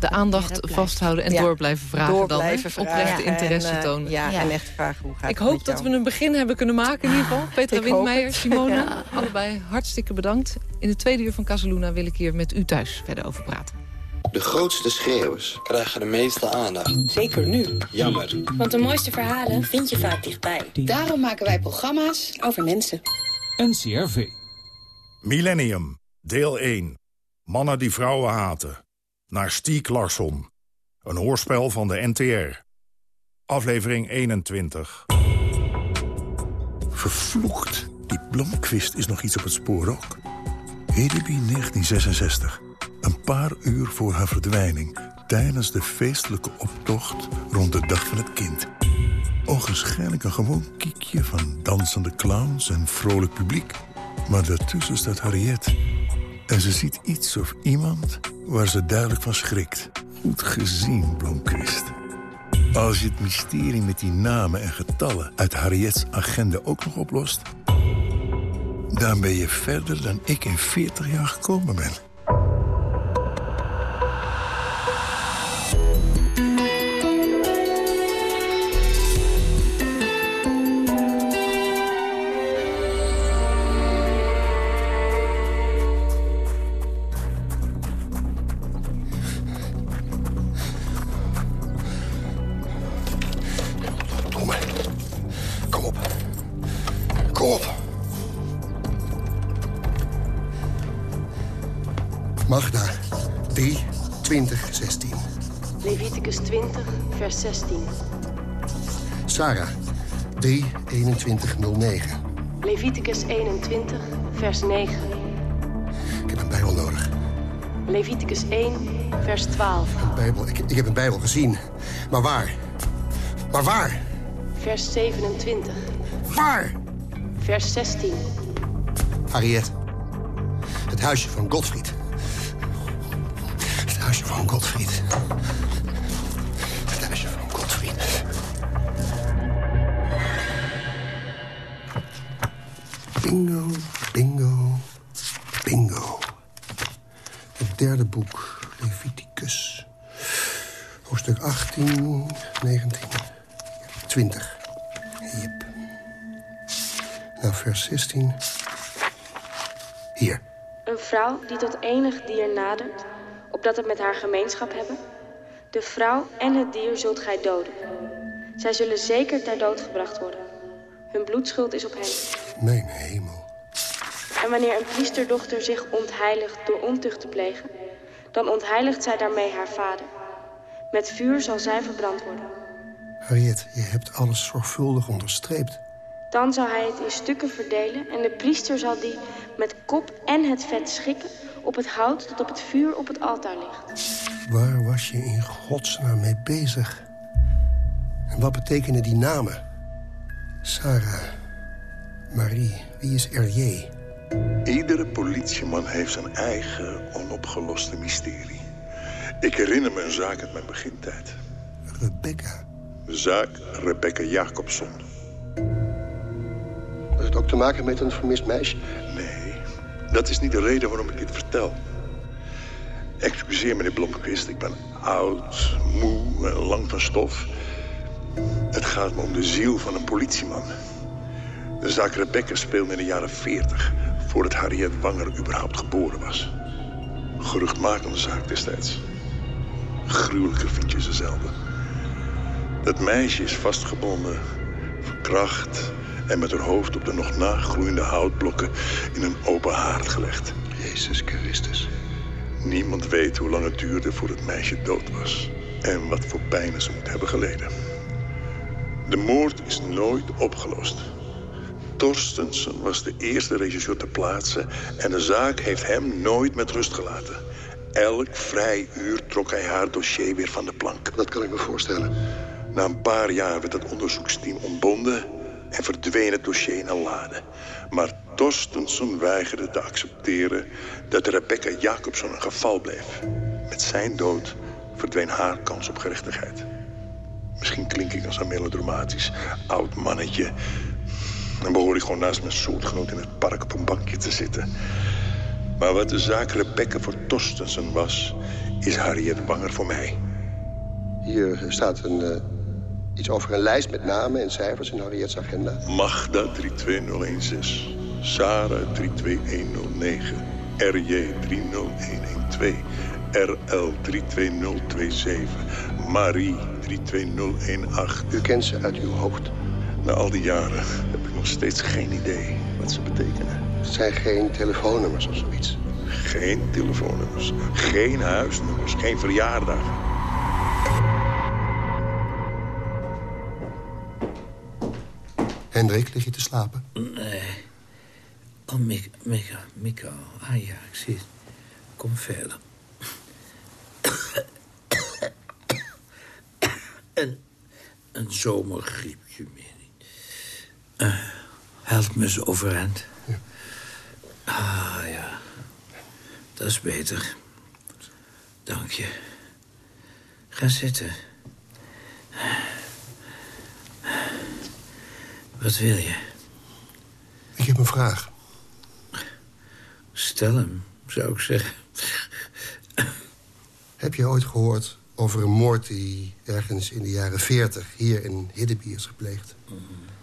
De aandacht vasthouden en Ja. door blijven vragen Door dan. vragen. Oprechte interesse en, eh, tonen. Ja, Ja. en echt vragen hoe gaat Ik het hoop met dat jou. we een begin hebben kunnen maken in ieder geval. Petra Ik hoop Windmeijer, het. Simone, allebei hartstikke bedankt. In de tweede uur van Casaluna wil ik hier met u thuis verder over praten. De grootste schreeuwers krijgen de meeste aandacht. Zeker nu. Jammer. Want de mooiste verhalen vind je vaak dichtbij. Daarom maken wij programma's over mensen. NCRV. Millennium, deel 1. Mannen die vrouwen haten. Naar Stiek Larsson. Een hoorspel van de NTR. Aflevering 21. Vervloekt. Die Blomqvist is nog iets op het spoor ook. Hedeby 1966. Een paar uur voor haar verdwijning. Tijdens de feestelijke optocht rond de dag van het kind. Ogenschijnlijk een gewoon kiekje van dansende clowns en vrolijk publiek. Maar daartussen staat Harriet. En ze ziet iets of iemand waar ze duidelijk van schrikt. Goed gezien, Blomqvist. Als je het mysterie met die namen en getallen uit Harriet's agenda ook nog oplost... dan ben je verder dan ik in 40 jaar gekomen ben. Sarah, 3, 21, 09. Leviticus 21, vers 9. Ik heb een bijbel nodig. Leviticus 1, vers 12. Een bijbel. Ik, ik heb een bijbel gezien. Maar waar? Maar waar? Vers 27. Waar? Vers 16. Harriet. Het huisje van Godfried. Het huisje van Godfried. Bingo, bingo, bingo. Het derde boek, Leviticus. Hoofdstuk 18, 19, 20. Jep. Nou, vers 16. Hier. Een vrouw die tot enig dier nadert, opdat het met haar gemeenschap hebben. De vrouw en het dier zult gij doden. Zij zullen zeker ter dood gebracht worden. Hun bloedschuld is op hen. Mijn hemel. En wanneer een priesterdochter zich ontheiligt door ontucht te plegen, dan ontheiligt zij daarmee haar vader. Met vuur zal zij verbrand worden. Harriet, je hebt alles zorgvuldig onderstreept. Dan zal hij het in stukken verdelen en de priester zal die met kop en het vet schikken op het hout dat op het vuur op het altaar ligt. Waar was je in godsnaam mee bezig? En wat betekenen die namen? Sarah, Marie, wie is R.J.? Iedere politieman heeft zijn eigen onopgeloste mysterie. Ik herinner me een zaak uit mijn begintijd. Rebecca. De zaak Rebecca Jacobson. Heeft het ook te maken met een vermist meisje? Nee, dat is niet de reden waarom ik dit vertel. Excuseer, meneer Blomqvist, ik ben oud, moe en lang van stof. Het gaat me om de ziel van een politieman. De zaak Rebecca speelde in de jaren 40, voordat Harriet Wanger überhaupt geboren was. Geruchtmakende zaak destijds. Gruwelijker vind je ze zelden. Dat meisje is vastgebonden, verkracht en met haar hoofd op de nog nagroeiende houtblokken in een open haard gelegd. Jezus Christus. Niemand weet hoe lang het duurde voordat het meisje dood was. En wat voor pijnen ze moet hebben geleden. De moord is nooit opgelost. Torstensen was de eerste regisseur ter plaatse... en de zaak heeft hem nooit met rust gelaten. Elk vrij uur trok hij haar dossier weer van de plank. Dat kan ik me voorstellen. Na een paar jaar werd het onderzoeksteam ontbonden... en verdween het dossier in een lade. Maar Torstensen weigerde te accepteren... dat Rebecca Jacobson een geval bleef. Met zijn dood verdween haar kans op gerechtigheid. Misschien klink ik als een melodramatisch oud mannetje... Dan behoor ik gewoon naast mijn soortgenoot in het park op een bankje te zitten. Maar wat de zaak Rebecca voor Torstensen was... is Harriet Wanger voor mij. Hier staat een, uh, iets over een lijst met namen en cijfers in Harriet's agenda. Magda 32016. Sarah 32109. RJ 30112. RL 32027. Marie 32018. U kent ze uit uw hoofd? Na al die jaren heb nog steeds geen idee wat ze betekenen. Het zijn geen telefoonnummers of zoiets. Geen telefoonnummers, geen huisnummers, geen verjaardagen. Hendrik, lig je te slapen? Nee. Oh, Mika, Mika, Mika. Ah ja, ik zie het. Kom verder. <coughs> een, een zomergriepje meer. Help me eens overeind. Ja. Ah, ja. Dat is beter. Dank je. Ga zitten. Wat wil je? Ik heb een vraag. Stel hem, zou ik zeggen. Heb je ooit gehoord over een moord die ergens in de jaren 40 hier in Hiddeby is gepleegd? Mm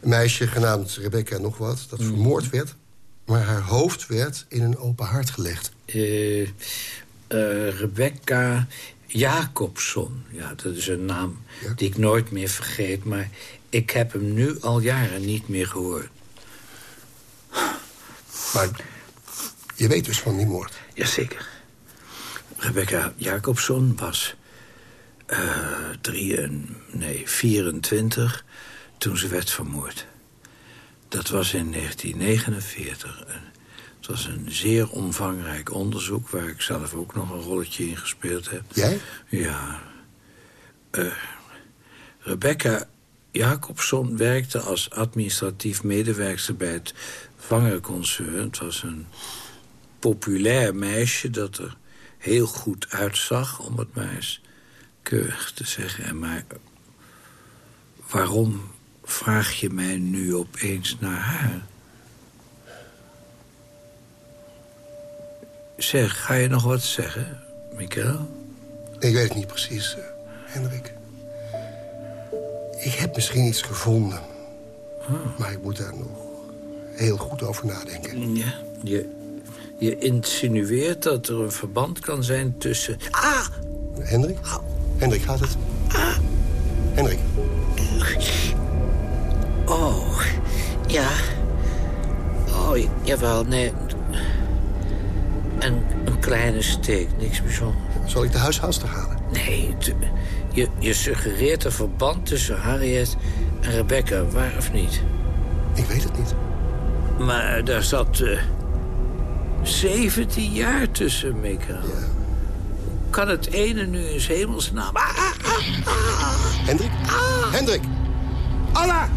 een meisje genaamd Rebecca nog wat, dat vermoord werd. Maar haar hoofd werd in een open hart gelegd. Uh, uh, Rebecca Jacobson. Ja, dat is een naam ja. die ik nooit meer vergeet. Maar ik heb hem nu al jaren niet meer gehoord. Maar je weet dus van die moord? Jazeker. Rebecca Jacobson was... Uh, drie, nee, 24 toen ze werd vermoord. Dat was in 1949. Het was een zeer omvangrijk onderzoek... waar ik zelf ook nog een rolletje in gespeeld heb. Jij? Ja. Uh, Rebecca Jacobson werkte als administratief medewerkster... bij het Vangerconcern. Het was een populair meisje dat er heel goed uitzag... om het maar eens keurig te zeggen. En maar waarom vraag je mij nu opeens naar haar? Zeg, ga je nog wat zeggen, Mikael? Ik weet het niet precies, uh, Hendrik. Ik heb misschien iets gevonden. Oh. Maar ik moet daar nog heel goed over nadenken. Ja, je, je insinueert dat er een verband kan zijn tussen... Ah! Hendrik? Hendrik, gaat het? Ah! Hendrik? Ja. Oh, jawel, nee. Een, een kleine steek, niks bijzonders. Zal ik de huishoudster halen? Nee, je, je suggereert een verband tussen Harriet en Rebecca, waar of niet? Ik weet het niet. Maar daar zat uh, 17 jaar tussen, Mika. Ja. Kan het ene nu in hemelsnaam... Ah, ah, ah, Hendrik? Hendrik! Anna!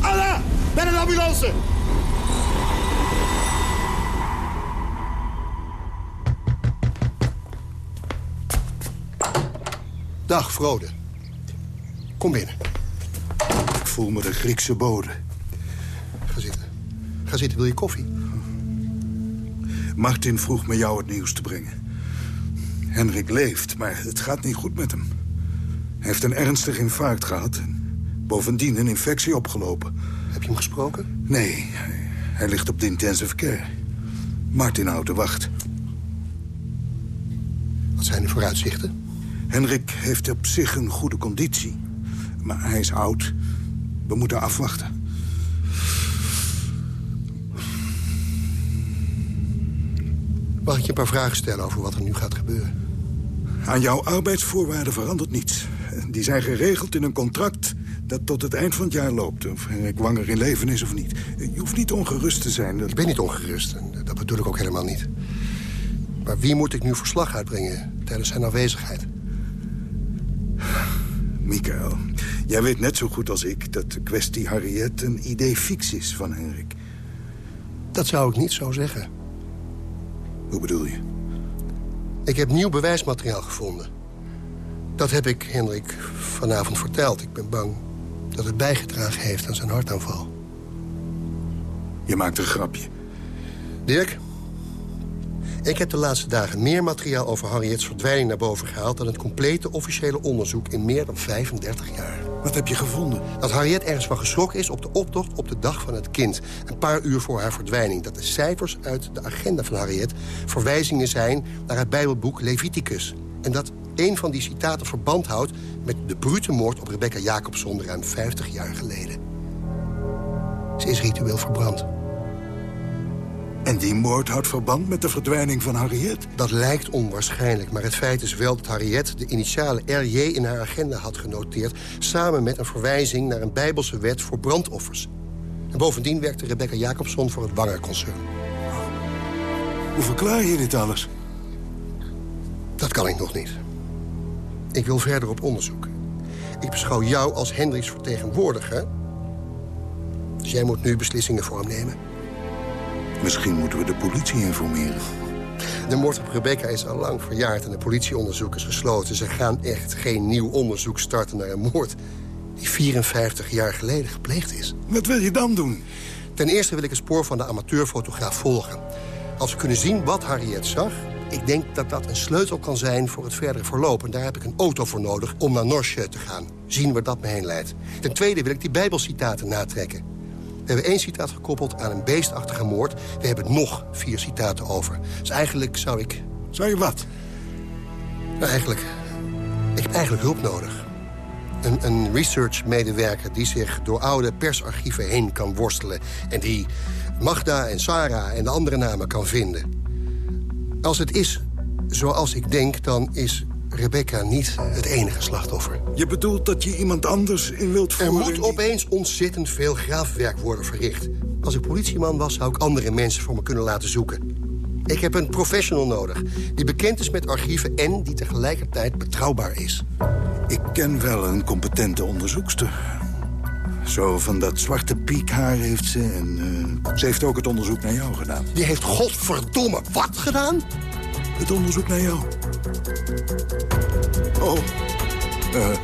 Anna! Ben een ambulance! Dag, Frode. Kom binnen. Ik voel me de Griekse bode. Ga zitten. Ga zitten, wil je koffie? Martin vroeg me jou het nieuws te brengen. Henrik leeft, maar het gaat niet goed met hem. Hij heeft een ernstig infarct gehad en bovendien een infectie opgelopen. Heb je hem gesproken? Nee, hij, ligt op de intensive care. Martin houdt de wacht. Wat zijn de vooruitzichten? Henrik heeft op zich een goede conditie. Maar hij is oud. We moeten afwachten. Mag ik je een paar vragen stellen over wat er nu gaat gebeuren? Aan jouw arbeidsvoorwaarden verandert niets. Die zijn geregeld in een contract dat tot het eind van het jaar loopt. Of Henrik Wanger in leven is of niet. Je hoeft niet ongerust te zijn. Dat... Ik ben niet ongerust. En dat bedoel ik ook helemaal niet. Maar wie moet ik nu verslag uitbrengen tijdens zijn afwezigheid? Michael, jij weet net zo goed als ik... dat de kwestie Harriet een idee fix is van Henrik. Dat zou ik niet zo zeggen. Hoe bedoel je? Ik heb nieuw bewijsmateriaal gevonden. Dat heb ik Hendrik vanavond verteld. Ik ben bang dat het bijgedragen heeft aan zijn hartaanval. Je maakt een grapje. Dirk, ik heb de laatste dagen meer materiaal over Harriet's verdwijning naar boven gehaald... dan het complete officiële onderzoek in meer dan 35 jaar. Wat heb je gevonden? Dat Harriet ergens van geschrokken is op de optocht op de dag van het kind. Een paar uur voor haar verdwijning. Dat de cijfers uit de agenda van Harriet verwijzingen zijn naar het bijbelboek Leviticus. En dat een van die citaten verband houdt met de brute moord op Rebecca Jacobson ruim 50 jaar geleden. Ze is ritueel verbrand. En die moord houdt verband met de verdwijning van Harriet? Dat lijkt onwaarschijnlijk, maar het feit is wel dat Harriet... de initiale RJ in haar agenda had genoteerd... samen met een verwijzing naar een bijbelse wet voor brandoffers. En bovendien werkte Rebecca Jacobson voor het Wanger-concern. Hoe verklaar je dit alles? Dat kan ik nog niet. Ik wil verder op onderzoek. Ik beschouw jou als Hendricks vertegenwoordiger. Dus jij moet nu beslissingen voor hem nemen. Misschien moeten we de politie informeren. De moord op Rebecca is al lang verjaard en de politieonderzoek is gesloten. Ze gaan echt geen nieuw onderzoek starten naar een moord... die 54 jaar geleden gepleegd is. Wat wil je dan doen? Ten eerste wil ik het spoor van de amateurfotograaf volgen. Als we kunnen zien wat Harriet zag... ik denk dat dat een sleutel kan zijn voor het verdere verloop. En daar heb ik een auto voor nodig om naar Norsje te gaan. Zien waar dat me heen leidt. Ten tweede wil ik die bijbelcitaten natrekken. We hebben één citaat gekoppeld aan een beestachtige moord. We hebben nog vier citaten over. Dus eigenlijk zou ik... Zou je wat? Nou, eigenlijk... Ik heb eigenlijk hulp nodig. Een, een research-medewerker die zich door oude persarchieven heen kan worstelen... en die Magda en Sarah en de andere namen kan vinden. Als het is zoals ik denk, dan is Rebecca niet het enige slachtoffer. Je bedoelt dat je iemand anders in wilt Er voeren? moet opeens ontzettend veel graafwerk worden verricht. Als ik politieman was, zou ik andere mensen voor me kunnen laten zoeken. Ik heb een professional nodig die bekend is met archieven... en die tegelijkertijd betrouwbaar is. Ik ken wel een competente onderzoekster. Zo van dat zwarte piekhaar heeft ze. En eh, ze heeft ook het onderzoek naar jou gedaan. Die heeft godverdomme wat gedaan? Het onderzoek naar jou. Oh. eh,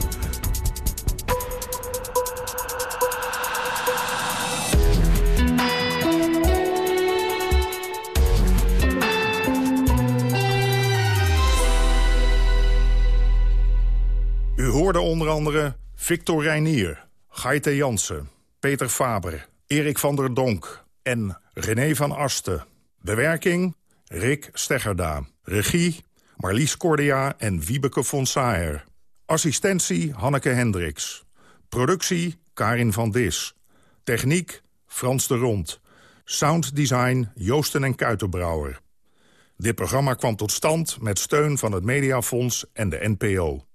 U hoorde onder andere Victor Reinier, Gaite Jansen, Peter Faber, Erik van der Donk en René van Asten. Bewerking Rick Steggerda. Regie Marlies Cordia en Wiebeke von Saer. Assistentie Hanneke Hendricks. Productie Karin van Dis. Techniek Frans de Rond. Sounddesign Joosten en Kuitenbrouwer. Dit programma kwam tot stand met steun van het Mediafonds en de NPO.